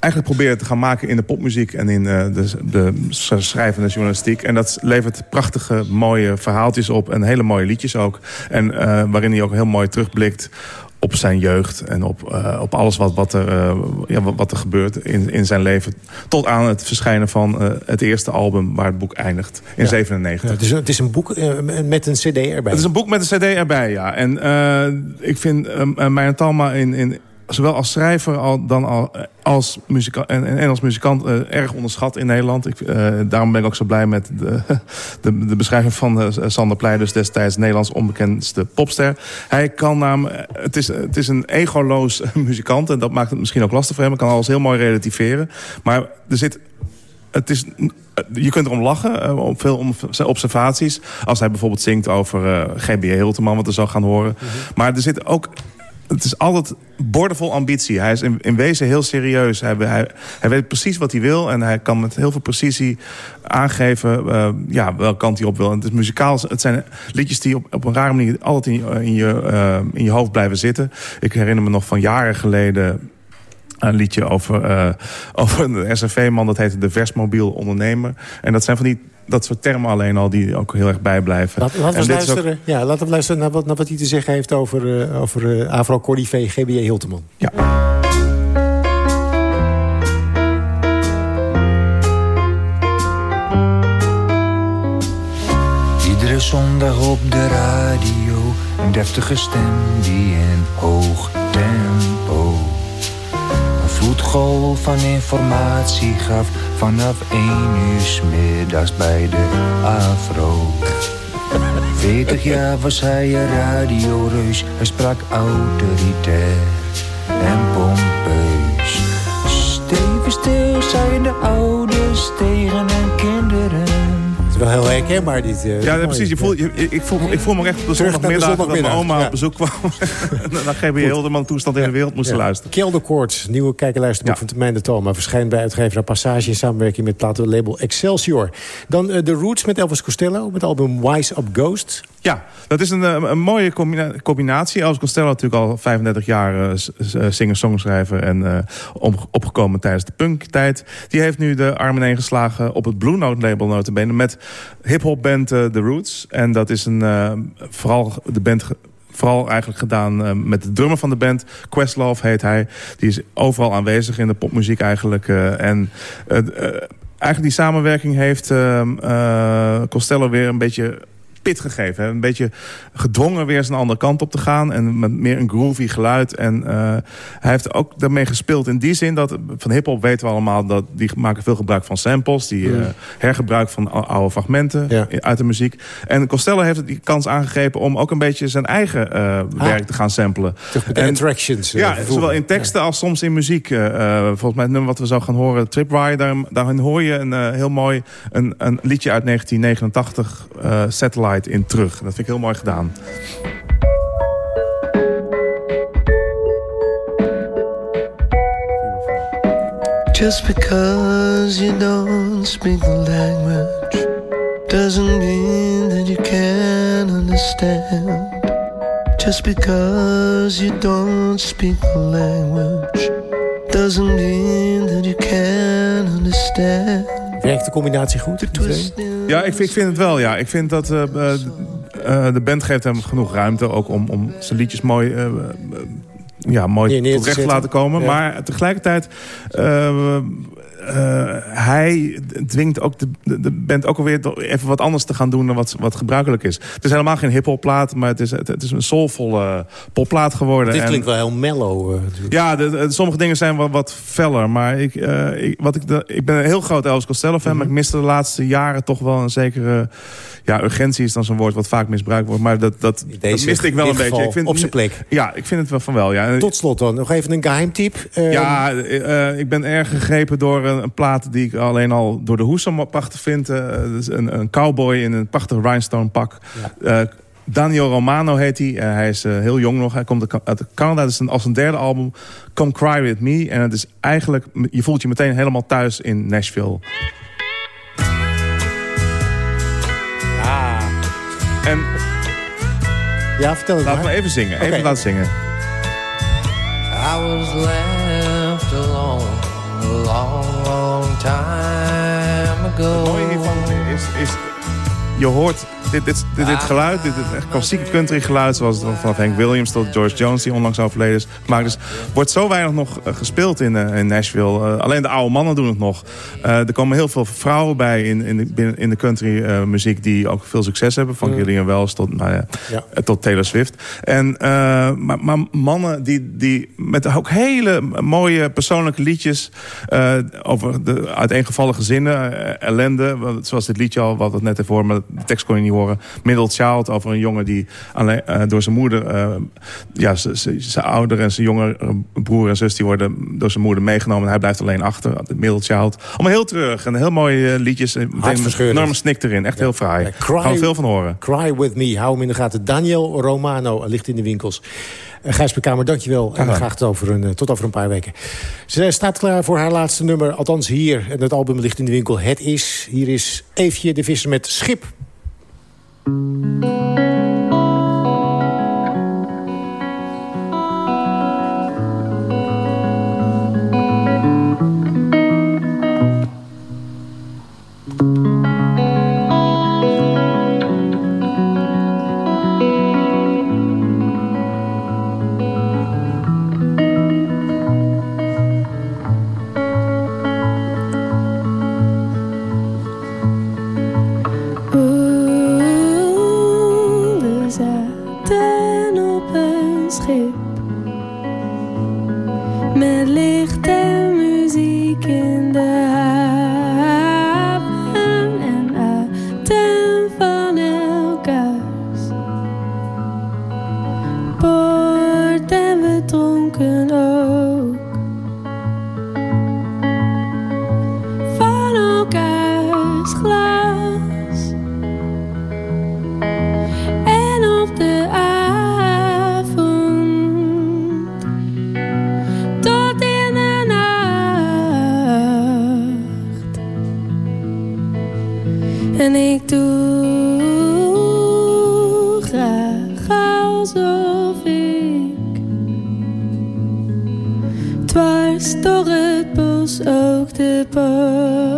eigenlijk proberen te gaan maken in de popmuziek... en in uh, de, de schrijvende journalistiek. En dat levert prachtige, mooie verhaaltjes op... en hele mooie liedjes ook. En waarin hij ook heel mooi terugblikt op zijn jeugd en op, uh, op alles wat, wat, er, uh, ja, wat, wat, er gebeurt in, in zijn leven. Tot aan het verschijnen van uh, het eerste album waar het boek eindigt in ja. 97. Ja, het, is, het is een boek met een cd erbij. Het is een boek met een cd erbij, ja. En ik vind Mijn Talma in, in, zowel als schrijver al, dan al, als muzikant, en, en als muzikant uh, erg onderschat in Nederland. Ik, uh, daarom ben ik ook zo blij met de, de, de beschrijving van uh, Sander Pleiders... destijds Nederlands onbekendste popster. Hij kan namelijk... Het is, het is een egoloos muzikant en dat maakt het misschien ook lastig voor hem. Hij kan alles heel mooi relativeren. Maar er zit... Het is, je kunt erom lachen, op veel zijn observaties. Als hij bijvoorbeeld zingt over GBA Hilteman, wat er zou gaan horen. Mm -hmm. Maar er zit ook het is altijd bordevol ambitie. Hij is in, wezen heel serieus. Hij, hij, weet precies wat hij wil. En hij kan met heel veel precisie aangeven uh, ja, welke kant hij op wil. En het is muzikaal. Het zijn liedjes die op, op een rare manier altijd in, in, je, uh, in je hoofd blijven zitten. Ik herinner me nog van jaren geleden een liedje over, uh, over een SRV-man. Dat heette De Versmobiel Ondernemer. En dat zijn van die dat soort termen alleen al die ook heel erg bijblijven. Laat, laten, we luisteren, ook... ja, laten we luisteren naar wat, naar wat hij te zeggen heeft over, uh, over uh, Avro Cordivé GBA Hilteman. Ja. Iedere zondag op de radio een deftige stem die in vloedgolf van informatie gaf vanaf één uur 's middags bij de Afro. 40 jaar was hij een radioreus, hij sprak autoritair en pompeus. Steven stil zijn de wel heel herkenbaar dit. Uh, ja, precies. Je voel, je, ik, voel, ik voel me echt op de zondagmiddag dat mijn oma ja. op bezoek kwam. naar GB Hilderman toestand in de wereld moest ja. luisteren. Kelder Koorts, nieuwe kijkerluisterboek van Termijn de Talma. Verschijnt bij uitgever Passage in samenwerking met platenlabel Excelsior. Dan uh, The Roots met Elvis Costello, met het album Wise Up Ghost. Ja, dat is een, een mooie combina combinatie. Elvis Costello natuurlijk al 35 jaar uh, singer-songschrijver... en uh, opgekomen tijdens de punktijd. Die heeft nu de arm ineen geslagen op het Blue Note label notabene... met hip-hop band uh, The Roots. En dat is een, uh, vooral de band vooral eigenlijk gedaan uh, met de drummer van de band. Questlove heet hij. Die is overal aanwezig in de popmuziek eigenlijk. En eigenlijk die samenwerking heeft Costello weer een beetje pit gegeven. Hè? Een beetje gedwongen weer zijn andere kant op te gaan. En met meer een groovy geluid. En uh, hij heeft ook daarmee gespeeld in die zin dat... van hiphop weten we allemaal dat die maken veel gebruik van samples. Die uh, hergebruik van oude fragmenten ja. uit de muziek. En Costello heeft die kans aangegrepen om ook een beetje zijn eigen uh, ah. werk te gaan samplen. En attractions. Ja, zowel in teksten als soms in muziek. volgens mij het nummer wat we zo gaan horen, Tripwire. Daar, daarin hoor je een heel mooi een, een liedje uit 1989, Satellite in terug. Dat vind ik heel mooi gedaan. Just because you don't speak the language doesn't mean that you can understand. Just because you don't speak the language doesn't mean that you can understand. Werkt de combinatie goed? Ja, ik, ik vind het wel. Ja. Ik vind dat uh, uh, de band geeft hem genoeg ruimte. Ook om, om zijn liedjes mooi, uh, ja, mooi tot recht te laten komen. Ja. Maar tegelijkertijd... Uh, hij dwingt ook de, de, de, band ook alweer even wat anders te gaan doen dan wat, wat gebruikelijk is. Het is helemaal geen hiphopplaat, maar het is, het, het, is een soulvolle popplaat geworden. Dit klinkt en, wel heel mellow. Uh, ja, de, sommige dingen zijn wat, wat feller. Maar ik, ik, wat ik, ik ben een heel groot Elvis Costello fan, mm -hmm. maar ik miste de laatste jaren toch wel een zekere... Ja, urgentie is dan zo'n woord wat vaak misbruikt wordt. Maar dat, dat, miste ik wel een beetje. Ik vind, op zijn plek. Ja, ik vind het wel van wel. Ja. Tot slot dan, nog even een geheimtip. Uh, ja, uh, ik ben erg gegrepen door een, een, plaat die ik alleen al door de hoes zo prachtig vind. Uh, een, een cowboy in een prachtig rhinestone pak. Ja. Daniel Romano heet hij. hij is heel jong nog. Hij komt uit Canada. Het is een, als een derde album. Come Cry With Me. En het is eigenlijk... Je voelt je meteen helemaal thuis in Nashville. En ja, vertel het Laat maar. me even zingen. Even laten zingen. I was left alone long, time ago. Het mooie hiervan is, is je hoort dit, dit, dit, dit geluid, dit, dit echt klassieke country geluid... zoals het vanaf Hank Williams tot George Jones, die onlangs overleden is gemaakt. Dus wordt zo weinig nog eh, gespeeld in, eh, in Nashville. Eh, alleen de oude mannen doen het nog. Eh, er komen heel veel vrouwen bij in, in, de, binnen- in de country muziek... die ook veel succes hebben. Van Mm. Gillian Wells tot, nou ja, Ja. tot Taylor Swift. En, eh, maar, maar mannen die, die met ook hele mooie persoonlijke liedjes... eh, over de uiteengevallen gezinnen, ellende. Zoals dit liedje al, wat het net even hoorde, maar de tekst kon je niet horen. Middle Child, over een jongen die alleen, eh, door zijn moeder... eh, ja, zijn ouder en zijn jongere broer en zus... die worden door zijn moeder meegenomen en hij blijft alleen achter. Middle Child. Allemaal heel terug en heel mooie eh, liedjes. En meteen Een Hartverscheurend. enorme snik erin. Echt heel fraai. Cry- Gaan we veel van horen. Cry With Me, hou hem in de gaten. Daniel Romano ligt in de winkels. Uh, Gijs Kamer, dankjewel. En graag tot over, een, tot over een paar weken. Ze staat klaar voor haar laatste nummer. Althans hier. En het album ligt in de winkel. Het is. Hier is Eefje de Visser met Schip. Música En ik doe graag alsof ik dwars door het bos ook de bomen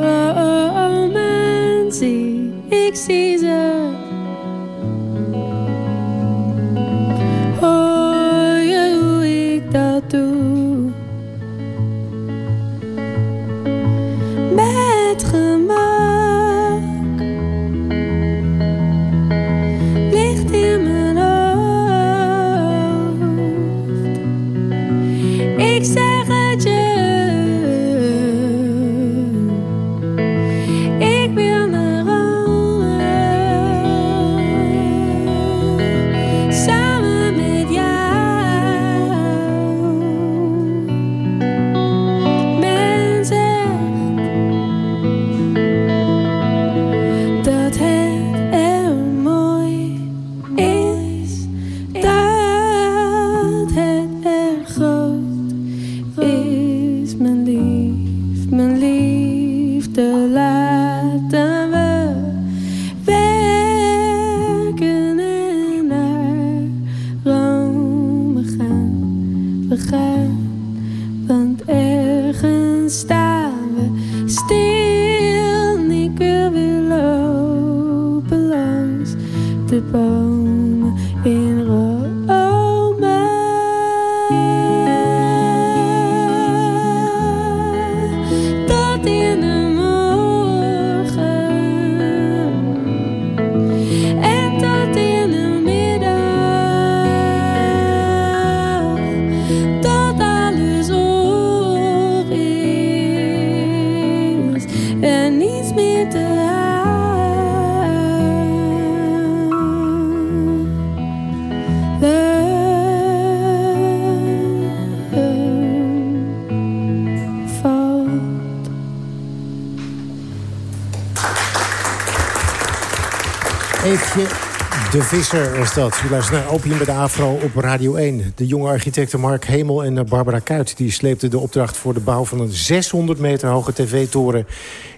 de Visser was dat. U luistert naar Opium bij de Afro op Radio 1. De jonge architecten Mark Hemel en eh, Barbara Kuit... die sleepten de opdracht voor de bouw van een 600 meter hoge tv-toren...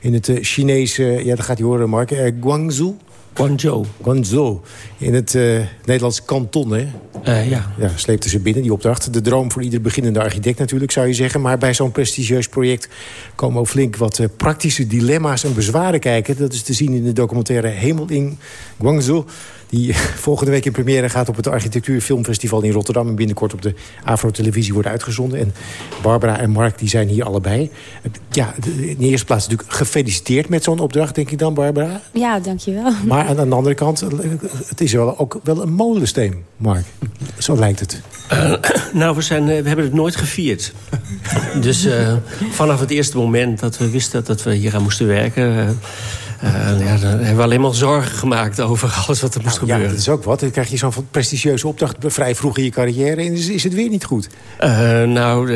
in het eh, Chinese, ja dat gaat u horen Mark, eh, Guangzhou. Guangzhou. Guangzhou. In het uh, Nederlandse kanton, hè? Uh, ja. ja. Sleepte ze binnen, die opdracht. De droom voor ieder beginnende architect natuurlijk, zou je zeggen. Maar bij zo'n prestigieus project komen ook flink wat uh, praktische dilemma's en bezwaren kijken. Dat is te zien in de documentaire Hemel in Guangzhou die volgende week in première gaat op het Architectuur Filmfestival in Rotterdam... en binnenkort op de Afro-televisie wordt uitgezonden. En Barbara en Mark die zijn hier allebei. Ja, in de eerste plaats natuurlijk gefeliciteerd met zo'n opdracht, denk ik dan, Barbara? Ja, dankjewel. Maar aan de andere kant, het is wel ook wel een molensteen, Mark. Zo lijkt het. Uh, nou, we, zijn, we hebben het nooit gevierd. dus uh, vanaf het eerste moment dat we wisten dat we hier aan moesten werken... Uh, uh, ja, dan hebben we alleen maar zorgen gemaakt over alles wat er moest nou, gebeuren. Ja, dat is ook wat. Dan krijg je zo'n prestigieuze opdracht vrij vroeg in je carrière... en is, is het weer niet goed. Uh, nou,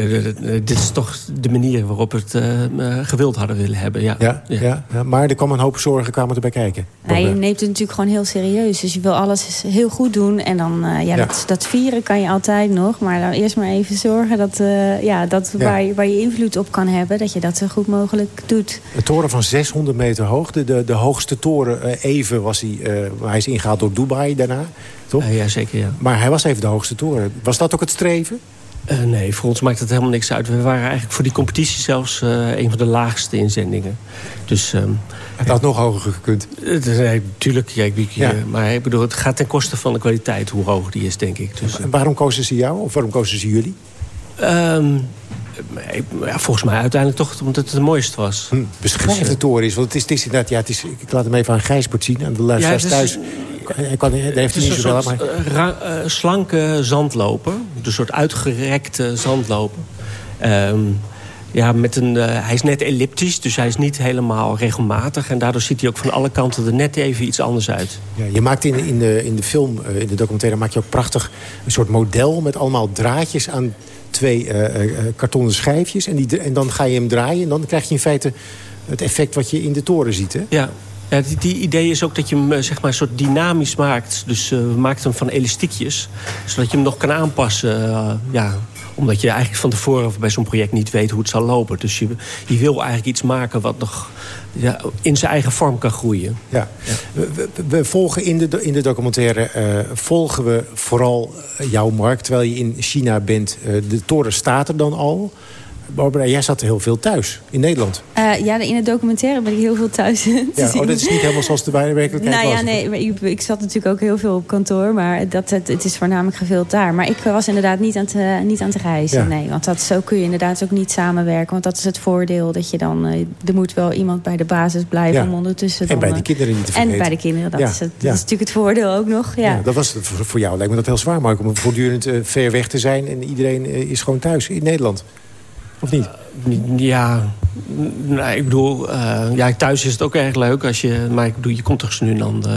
dit is toch de manier waarop we het uh, gewild hadden willen hebben. Ja. Ja, ja. ja, maar er kwam een hoop zorgen kwamen erbij kijken. Ja, je neemt het natuurlijk gewoon heel serieus. Dus je wil alles heel goed doen. En dan, ja, ja. Dat, dat, vieren kan je altijd nog. Maar dan eerst maar even zorgen dat, ja, dat Waar, je, waar je invloed op kan hebben... dat je dat zo goed mogelijk doet. Een toren van 600 meter hoog. De, de, de hoogste toren uh, even was hij... Uh, hij is ingehaald door Dubai daarna, toch? Ja, zeker, ja. Maar hij was even de hoogste toren. Was dat ook het streven? Uh, nee, voor ons maakt het helemaal niks uit. We waren eigenlijk voor die competitie zelfs uh, een van de laagste inzendingen. Dus, um, het had nog hoger gekund. Nee, natuurlijk. Ja, ik, ja. Maar ik bedoel, het gaat ten koste van de kwaliteit hoe hoog die is, denk ik. Dus, en waarom kozen ze jou? Of waarom kozen ze jullie? Um, ja, volgens mij uiteindelijk toch omdat het het mooiste was. Hm, beschrijf dus, de toren is, want het is, het is inderdaad... Ja, het is, ik laat hem even aan Gijsbert zien, aan de luisteraars ja, thuis. Hij kan, daar heeft hij niet zoveel maar... Uh, slanke zandloper, een soort uitgerekte zandloper. Um, ja, met een, uh, hij is net elliptisch, dus hij is niet helemaal regelmatig. En daardoor ziet hij ook van alle kanten er net even iets anders uit. Ja, je maakt in, in, de, in de film, uh, in de documentaire, maak je ook prachtig een soort model... met allemaal draadjes aan twee uh, uh, kartonnen schijfjes. En, die, en dan ga je hem draaien en dan krijg je in feite het effect wat je in de toren ziet. Hè? Ja, ja, die, die, idee is ook dat je hem zeg maar, een soort dynamisch maakt. Dus uh, we maken hem van elastiekjes. Zodat je hem nog kan aanpassen. Ja, omdat je eigenlijk van tevoren bij zo'n project niet weet hoe het zal lopen. Dus je, je wil eigenlijk iets maken wat nog ja, in zijn eigen vorm kan groeien. Ja. We, we, volgen in de, in de documentaire uh, volgen we vooral jouw markt. Terwijl je in China bent. Uh, de toren staat er dan al. Barbara, jij zat heel veel thuis in Nederland. Uh, ja, in de documentaire ben ik heel veel thuis te ja, Oh, dat is niet helemaal zoals de werkelijkheid nou, was? Ja, nee, maar ik, ik, zat natuurlijk ook heel veel op kantoor. Maar dat, het, het is voornamelijk gevuld daar. Maar ik was inderdaad niet aan te, niet aan te reizen. Ja. Nee, want dat, zo kun je inderdaad ook niet samenwerken. Want dat is het voordeel. Dat je dan, uh, er moet wel iemand bij de basis blijven ja. om ondertussen... En bij de kinderen niet te vergeten. En bij de kinderen, dat, is, het, dat is natuurlijk het voordeel ook nog. Ja, dat was het, voor jou lijkt me dat heel zwaar, Mark. Om voortdurend ver weg te zijn. En iedereen is gewoon thuis in Nederland. Of niet? Ja, nou, ik bedoel, uh, ja, thuis is het ook erg leuk. Als je, maar ik bedoel, je komt toch nu en dan uh,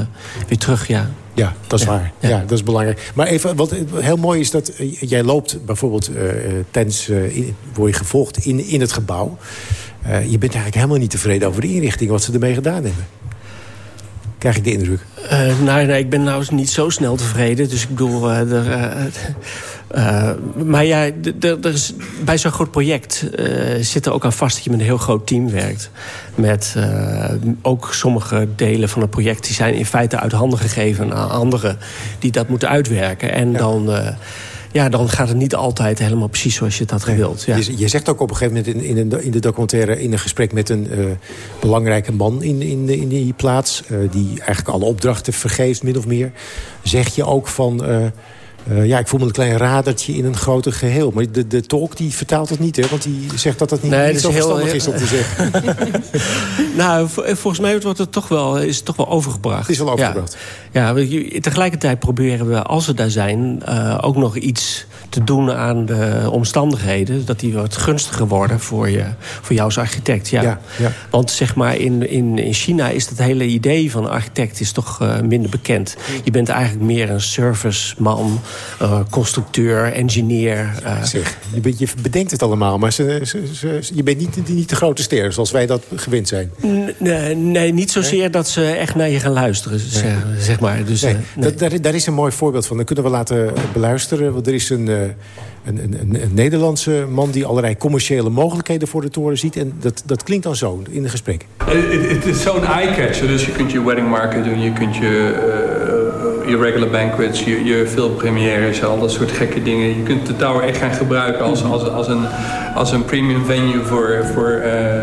weer terug, ja. Ja, dat is ja, waar. Ja. ja. dat is belangrijk. Maar even, wat heel mooi is dat uh, jij loopt bijvoorbeeld tijdens, in, word je gevolgd in, in het gebouw. je bent eigenlijk helemaal niet tevreden over de inrichting, wat ze ermee gedaan hebben. Krijg ik de indruk? Nou, nee, ik ben nou niet zo snel tevreden. Dus ik bedoel, er, uh, maar ja, er is, bij zo'n groot project zit er ook aan vast dat je met een heel groot team werkt. Met ook sommige delen van het project die zijn in feite uit handen gegeven aan anderen die dat moeten uitwerken. En ja. dan ja, dan gaat het niet altijd helemaal precies zoals je had gewild. Ja. Je, je, zegt ook op een gegeven moment in, in, de, in de documentaire... in een gesprek met een uh, belangrijke man in, in, in die plaats... Uh, die eigenlijk alle opdrachten vergeeft, min of meer... zeg je ook van... Uh, uh, ja, ik voel me een klein radertje in een groter geheel. Maar de, de tolk die vertaalt het niet, hè? Want die zegt dat dat niet, nee, niet zo heel, verstandig is om te zeggen. nou, volgens mij wordt het toch wel, is het toch wel overgebracht. Het is wel overgebracht. Ja, ja tegelijkertijd proberen we, als we daar zijn... Uh, ook nog iets te doen aan de omstandigheden. Dat die wat gunstiger worden voor, je, voor jou als architect. Ja. Ja, ja. Want zeg maar, in, in, in China is het hele idee van architect is toch uh, minder bekend. Je bent eigenlijk meer een serviceman, uh, constructeur, engineer. Uh. Zeg, je, bent, je bedenkt het allemaal, maar ze, ze, ze, je bent niet, niet de grote ster zoals wij dat gewend zijn. Nee, nee niet zozeer nee? dat ze echt naar je gaan luisteren, nee. zeg, maar. Dus. Dat, daar, daar, is een mooi voorbeeld van. Dat kunnen we laten beluisteren. Want er is een een, een, een, Nederlandse man die allerlei commerciële mogelijkheden voor de toren ziet. En dat, dat klinkt dan zo in het gesprek. Het is zo'n eye-catcher. Dus je kunt je wedding market doen, je kunt je, je regular banquets, je, je filmpremières, al dat soort gekke dingen. Je kunt de tower echt gaan gebruiken als, als, als, een, als een premium venue voor... voor uh,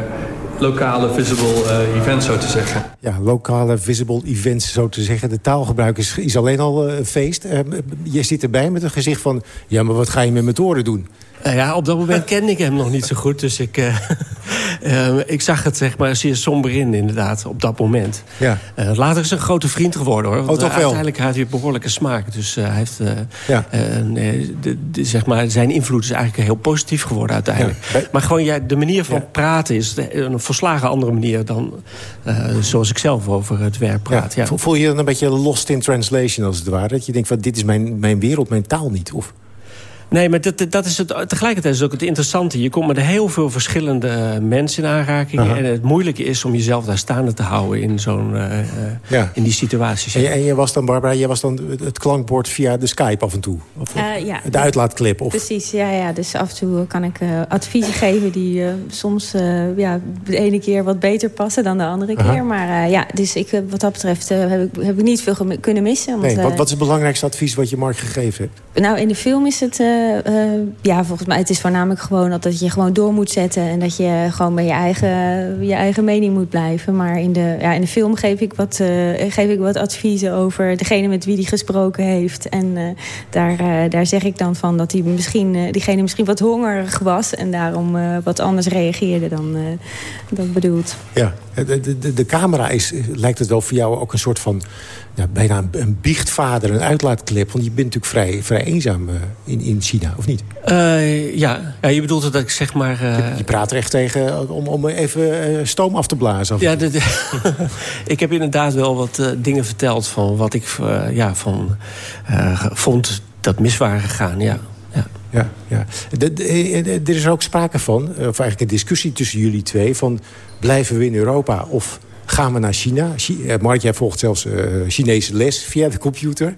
lokale visible uh, events, zo te zeggen. Ja, lokale visible events, zo te zeggen. De taalgebruik is, alleen al uh, een feest. Uh, je zit erbij met een gezicht van... ja, maar wat ga je met mijn toren doen? Nou ja, op dat moment kende ik hem nog niet zo goed. Dus ik, uh, uh, ik zag het zeg maar zeer somber in, inderdaad, op dat moment. Ja. Uh, later is hij een grote vriend geworden, hoor. Want, oh, toch wel? Uiteindelijk had hij behoorlijke smaak. Dus hij heeft, ja. de, de, zeg maar, zijn invloed is eigenlijk heel positief geworden uiteindelijk. Ja. Maar gewoon ja, de manier van praten is een verslagen andere manier... dan zoals ik zelf over het werk praat. Ja. Voel je je dan een beetje lost in translation, als het ware? Dat je denkt, van, dit is mijn, mijn wereld, mijn taal niet? Of... Nee, maar dat, dat is het, tegelijkertijd is het ook het interessante. Je komt met heel veel verschillende mensen in aanraking. Uh -huh. En het moeilijke is om jezelf daar staande te houden in, zo'n, uh, ja. in die situaties. En je, en je, was dan, Barbara, je was dan het klankbord via de Skype af en toe? Of, uh, ja, de uitlaatclip? Of? Precies, ja, ja. Dus af en toe kan ik adviezen geven die soms ja, de ene keer wat beter passen dan de andere -huh. keer. Maar ja, dus ik, wat dat betreft heb, ik, heb ik niet veel kunnen missen. Want, nee, wat, wat is het belangrijkste advies wat je Mark gegeven hebt? Nou, in de film is het... Uh, ja, volgens mij het is voornamelijk gewoon dat, dat je gewoon door moet zetten. En dat je gewoon bij je eigen, je eigen mening moet blijven. Maar in de, ja, in de film geef ik, wat, uh, geef ik wat adviezen over degene met wie hij gesproken heeft. En daar, daar zeg ik dan van dat hij misschien, diegene misschien wat hongerig was. En daarom wat anders reageerde dan, dan bedoeld. Ja, de, de, de camera is, lijkt het wel voor jou ook een soort van ja, bijna een, een biechtvader, een uitlaatklep. Want je bent natuurlijk vrij, vrij eenzaam uh, in, in China, of niet? Uh, ja. ja, je bedoelt dat ik zeg maar... Uh... Je, je, praat er echt tegen om, om even stoom af te blazen. Of ja, de, de ik heb inderdaad wel wat dingen verteld van wat ik ja, van, vond dat mis waren gegaan, ja. Ja. Ja. De, de, er is ook sprake van, of eigenlijk een discussie tussen jullie twee... van blijven we in Europa of gaan we naar China. Mark, jij volgt zelfs Chinese les via de computer.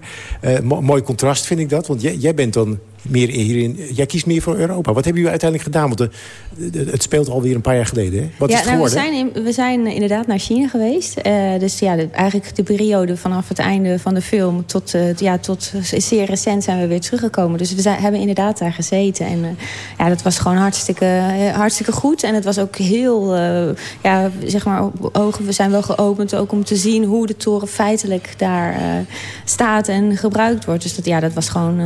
Mo mooi contrast vind ik dat, want jij, jij bent dan meer hierin... Jij kiest meer voor Europa. Wat hebben jullie uiteindelijk gedaan? Want de, het speelt alweer een paar jaar geleden. Hè? Wat ja, is het nou, we, geworden? zijn in, we zijn inderdaad naar China geweest. Uh, dus ja, de, eigenlijk de periode vanaf het einde van de film... tot, uh, ja, tot zeer recent zijn we weer teruggekomen. Dus we zijn, hebben inderdaad daar gezeten. En uh, ja, dat was gewoon hartstikke, hartstikke goed. En het was ook heel... ja, zeg maar, ogen, we zijn wel geopend ook om te zien... hoe de toren feitelijk daar staat en gebruikt wordt. Dus dat, ja, dat was gewoon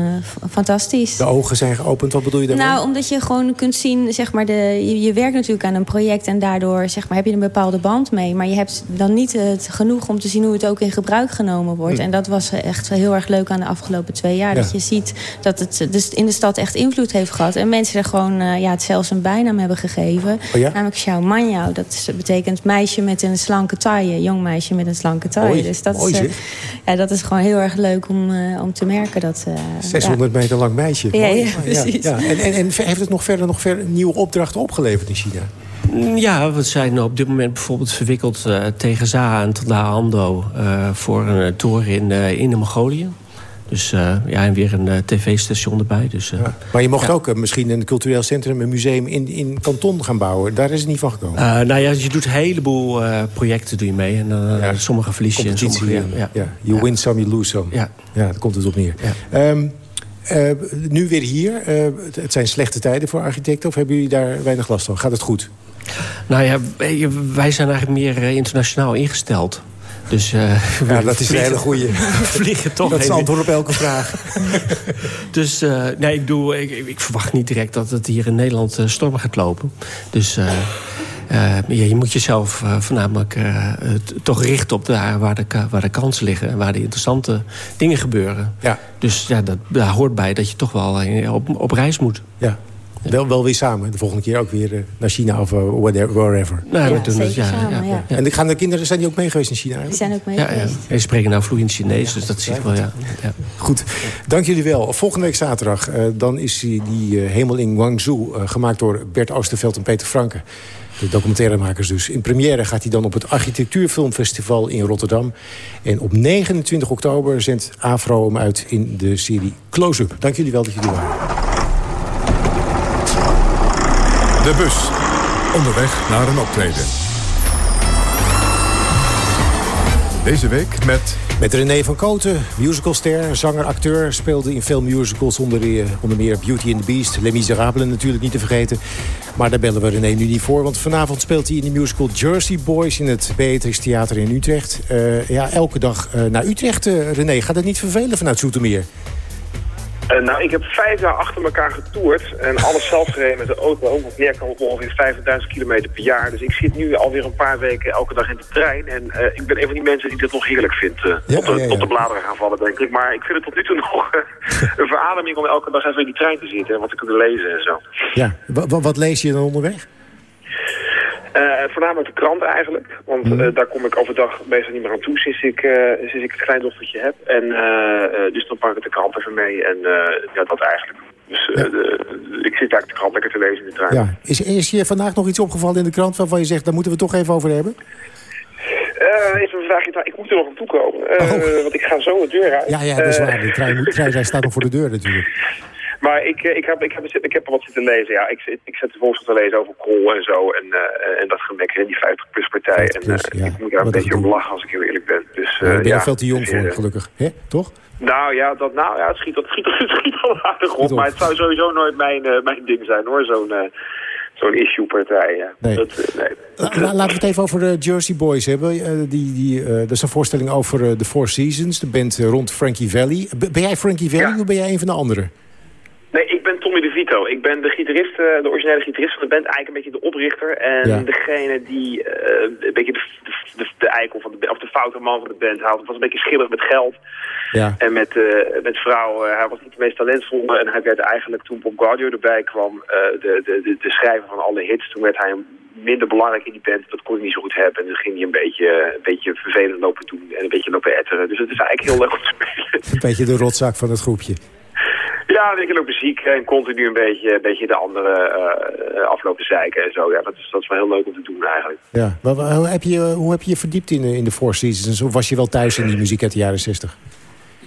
fantastisch. De ogen zijn geopend, wat bedoel je daarmee? Nou, omdat je gewoon kunt zien, zeg maar, de, je, je, werkt natuurlijk aan een project... en daardoor zeg maar, heb je een bepaalde band mee. Maar je hebt dan niet het genoeg om te zien hoe het ook in gebruik genomen wordt. Hm. En dat was echt heel erg leuk aan de afgelopen twee jaar. Ja. Dat je ziet dat het dus in de stad echt invloed heeft gehad. En mensen er gewoon uh, ja, het zelfs een bijnaam hebben gegeven. Oh ja? Namelijk Xiao Manjao. Dat is, betekent meisje met een slanke taille. Jong meisje met een slanke taille. Dus dat, is, uh, ja, dat is gewoon heel erg leuk om, uh, om te merken. Dat, 600 ja. meter lang meisje. Ja, ja, precies. Ja, En, en, en heeft het nog verder nog verder nieuwe opdrachten opgeleverd in China? Ja, we zijn op dit moment bijvoorbeeld verwikkeld uh, tegen Zaha en Ando uh, voor een uh, toren in, in de Mongolië. Dus ja, en weer een tv-station erbij. Dus, ja. Maar je mocht ja. ook misschien een cultureel centrum, een museum in, in Kanton gaan bouwen. Daar is het niet van gekomen. nou ja, je doet een heleboel projecten doe je mee. En ja. sommige verlies je. Sommige, ja, ja. You win some, you lose some. Ja, ja daar komt het op neer. Um, Uh, nu weer hier. Uh, het zijn slechte tijden voor architecten. Of hebben jullie daar weinig last van? Gaat het goed? Nou ja, wij zijn eigenlijk meer internationaal ingesteld. Dus, uh, ja, dat is een hele goeie. vliegen toch Dat is antwoord op elke vraag. dus uh, nee, ik, doe, ik, ik, verwacht niet direct dat het hier in Nederland uh, storm gaat lopen. Dus uh, ja, je moet jezelf voornamelijk toch richten op daar waar de, waar de kansen liggen. En waar de interessante dingen gebeuren. Ja. Dus ja, dat, daar hoort bij dat je toch wel op, op reis moet. Ja. Wel, wel weer samen. De volgende keer ook weer uh, naar China of uh, wherever. Nou, ja, we doen zeker ja, samen, ja. En gaan de kinderen zijn die ook mee geweest in China? Die zijn ook mee ja, geweest. Ja. Ze spreken nou vloeiend Chinees, dus dat zie ik wel, ja. Goed, dank jullie wel. Volgende week zaterdag uh, dan is die, die Hemel in Guangzhou... gemaakt door Bert Oosterveld en Peter Franke. De documentairemakers dus. In première gaat hij dan op het Architectuurfilmfestival in Rotterdam. En op 29 oktober zendt Afro hem uit in de serie Close-Up. Dank jullie wel dat jullie waren. De bus. Onderweg naar een optreden. Deze week met... Met René van Koten, musicalster, zanger, acteur... speelde in veel musicals, onder, eh, onder meer Beauty and the Beast... Les Miserables natuurlijk niet te vergeten. Maar daar bellen we René nu niet voor... want vanavond speelt hij in de musical Jersey Boys... in het Beatrix Theater in Utrecht. Uh, ja, elke dag uh, naar Utrecht, René. Gaat het niet vervelen vanuit Zoetermeer? Uh, nou, ik heb vijf jaar achter elkaar getoerd en alles zelf gereden met de auto. Ook nog meer kan op ongeveer 50.000 kilometer per jaar. Dus ik zit nu alweer een paar weken elke dag in de trein. En uh, ik ben een van die mensen die dit nog heerlijk vindt. Uh, ja, op, de, ja, ja. op de bladeren gaan vallen, denk ik. Maar ik vind het tot nu toe nog een verademing om elke dag even in die trein te zitten. En wat te kunnen lezen en zo. Ja, wat lees je dan onderweg? Uh, voornamelijk de krant eigenlijk. Want uh, daar kom ik overdag meestal niet meer aan toe sinds ik, uh, sinds ik het kleindochtertje heb. En dus dan pak ik de krant even mee en ja, dat eigenlijk. Dus ja. ik zit eigenlijk de krant lekker te lezen in de trein. Ja. Is, is je vandaag nog iets opgevallen in de krant waarvan je zegt, daar moeten we toch even over hebben? Uh, even een vraagje, ik moet er nog aan toe komen. Uh, oh. Want ik ga zo de deur uit. Ja, ja dat is waar. De trein, de trein staat nog voor de deur natuurlijk. Maar ik, ik, heb, ik, heb, ik heb er wat zitten lezen. Ja, ik, ik zet de volgens te lezen over Krol en zo. En, uh, en dat gemek in die 50-plus partij. en uh, ja. ik moet daar een beetje om lachen als ik heel eerlijk ben. Dus, uh, ja, ben je ja, veel te jong voor, gelukkig. Hè? Toch? Nou ja, dat, nou, ja het, schiet, dat schiet, het schiet al aardig op. Maar het zou sowieso nooit mijn, mijn ding zijn hoor. Zo'n zo'n issue-partij. Ja. Nee. Dat, nee. La, laten we het even over de Jersey Boys hebben. die, die, dat is een voorstelling over de Four Seasons. De band rond Frankie Valley. Ben jij Frankie Valley of ben jij een van de anderen? Nee, ik ben Tommy DeVito. Ik ben de gitarist, de originele gitarist van de band. Eigenlijk een beetje de oprichter. En ja. degene die uh, een beetje de, de, de, eikel van de of de foute man van de band houdt. Het was een beetje schillig met geld. Ja. En met, uh, met vrouwen. Hij was niet de meest talentvolle. En hij werd eigenlijk, toen Bob Guardio erbij kwam, de, de, de, de schrijver van alle hits. Toen werd hij minder belangrijk in die band. Dat kon hij niet zo goed hebben. En dan ging hij een beetje, een beetje vervelend lopen doen. En een beetje lopen etteren. Dus het is eigenlijk heel leuk om te spelen. Een beetje de rotzak van het groepje. Ja, een beetje ook muziek en continu een beetje, een beetje de andere uh, aflopen zeiken en zo. Ja, dat is, dat is wel heel leuk om te doen eigenlijk. Ja, maar hoe heb je hoe heb je, je verdiept in, in de Four Seasons? Of was je wel thuis in die muziek uit de jaren 60?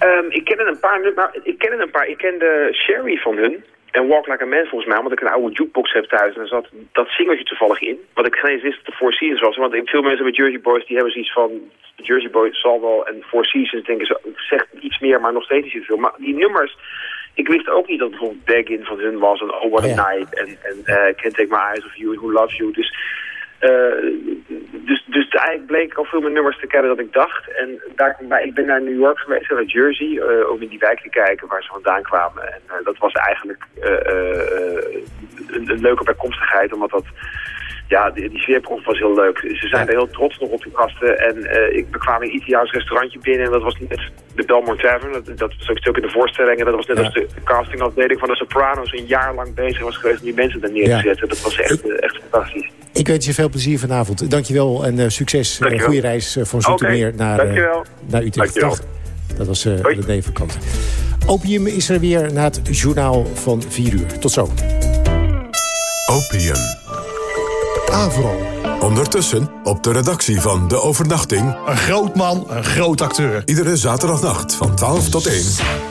Um, ik ken een paar, ik ken een paar. Ik ken de Sherry van hun. En Walk Like a Man volgens mij, omdat ik een oude jukebox heb thuis. En er zat dat singeltje toevallig in. Wat ik geen eens wist dat de Four Seasons was. Want veel mensen met Jersey Boys, die hebben zoiets van... Jersey Boys zal wel en Four Seasons denken ze, zegt iets meer, maar nog steeds niet zoveel. Maar die nummers... Ik wist ook niet dat bijvoorbeeld Baggin van hun was en Oh What a ja. Night en, en uh, Can't Take My Eyes Off You en Who Loves You. Dus, uh, dus, dus eigenlijk bleek ik al veel meer nummers te kennen dan ik dacht. En daar, maar ik ben naar New York geweest, naar Jersey, uh, om in die wijk te kijken waar ze vandaan kwamen. En dat was eigenlijk een, een leuke bijkomstigheid, omdat dat ja, die, die sfeerproef was heel leuk. Ze zijn er heel trots nog op de gasten. En uh, ik bekwam een Italiaans restaurantje binnen en dat was net de Belmont Tavern. Dat, dat was ook stuk in de voorstelling. En dat was net ja. als de castingafdeling van de Sopranos een jaar lang bezig was geweest om die mensen daar neer te zetten. Ja. Dat was echt, uh, echt fantastisch. Ik wens je veel plezier vanavond. Dankjewel en uh, succes. Een goede reis van Zoetermeer okay. naar, naar Utrecht. Dag. Dat was uh, René Kant. Opium is er weer na het journaal van 4 uur. Tot zo. Opium. Avro. Ondertussen op de redactie van De Overnachting... Een groot man, een groot acteur. Iedere zaterdagnacht van 12 tot 1.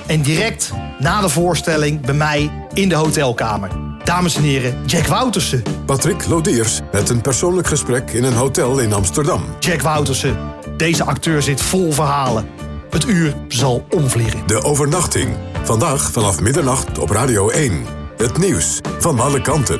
En direct na de voorstelling bij mij in de hotelkamer. Dames en heren, Jack Woutersen. Patrick Lodiers met een persoonlijk gesprek in een hotel in Amsterdam. Jack Woutersen, deze acteur zit vol verhalen. Het uur zal omvliegen. De Overnachting. Vandaag vanaf middernacht op Radio 1. Het nieuws van alle kanten.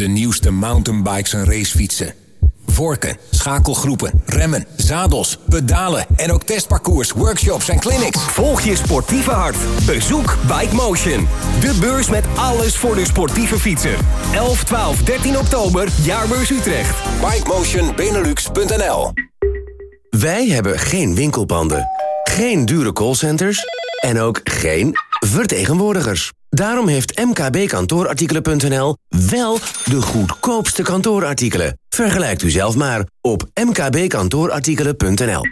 De nieuwste mountainbikes en racefietsen. Vorken, schakelgroepen, remmen, zadels, pedalen en ook testparcours, workshops en clinics. Volg je sportieve hart. Bezoek Bike Motion. De beurs met alles voor de sportieve fietser. 11, 12, 13 oktober, Jaarbeurs Utrecht. BikeMotionBenelux.nl Wij hebben geen winkelpanden, geen dure callcenters en ook geen vertegenwoordigers. Daarom heeft mkbkantoorartikelen.nl wel de goedkoopste kantoorartikelen. Vergelijkt u zelf maar op mkbkantoorartikelen.nl.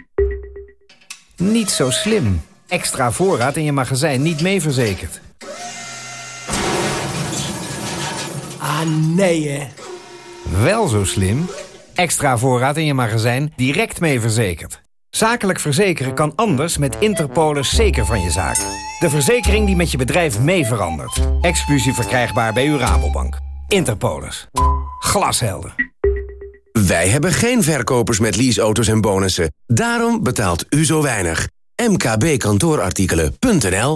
Niet zo slim. Extra voorraad in je magazijn niet mee verzekerd. Ah, nee hè. Wel zo slim. Extra voorraad in je magazijn direct mee verzekerd. Zakelijk verzekeren kan anders met Interpolis zeker van je zaak. De verzekering die met je bedrijf mee verandert. Exclusief verkrijgbaar bij uw Rabobank. Interpolis. Glashelder. Wij hebben geen verkopers met leaseauto's en bonussen. Daarom betaalt u zo weinig. mkbkantoorartikelen.nl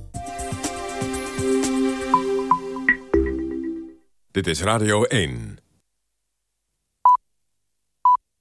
Dit is Radio 1.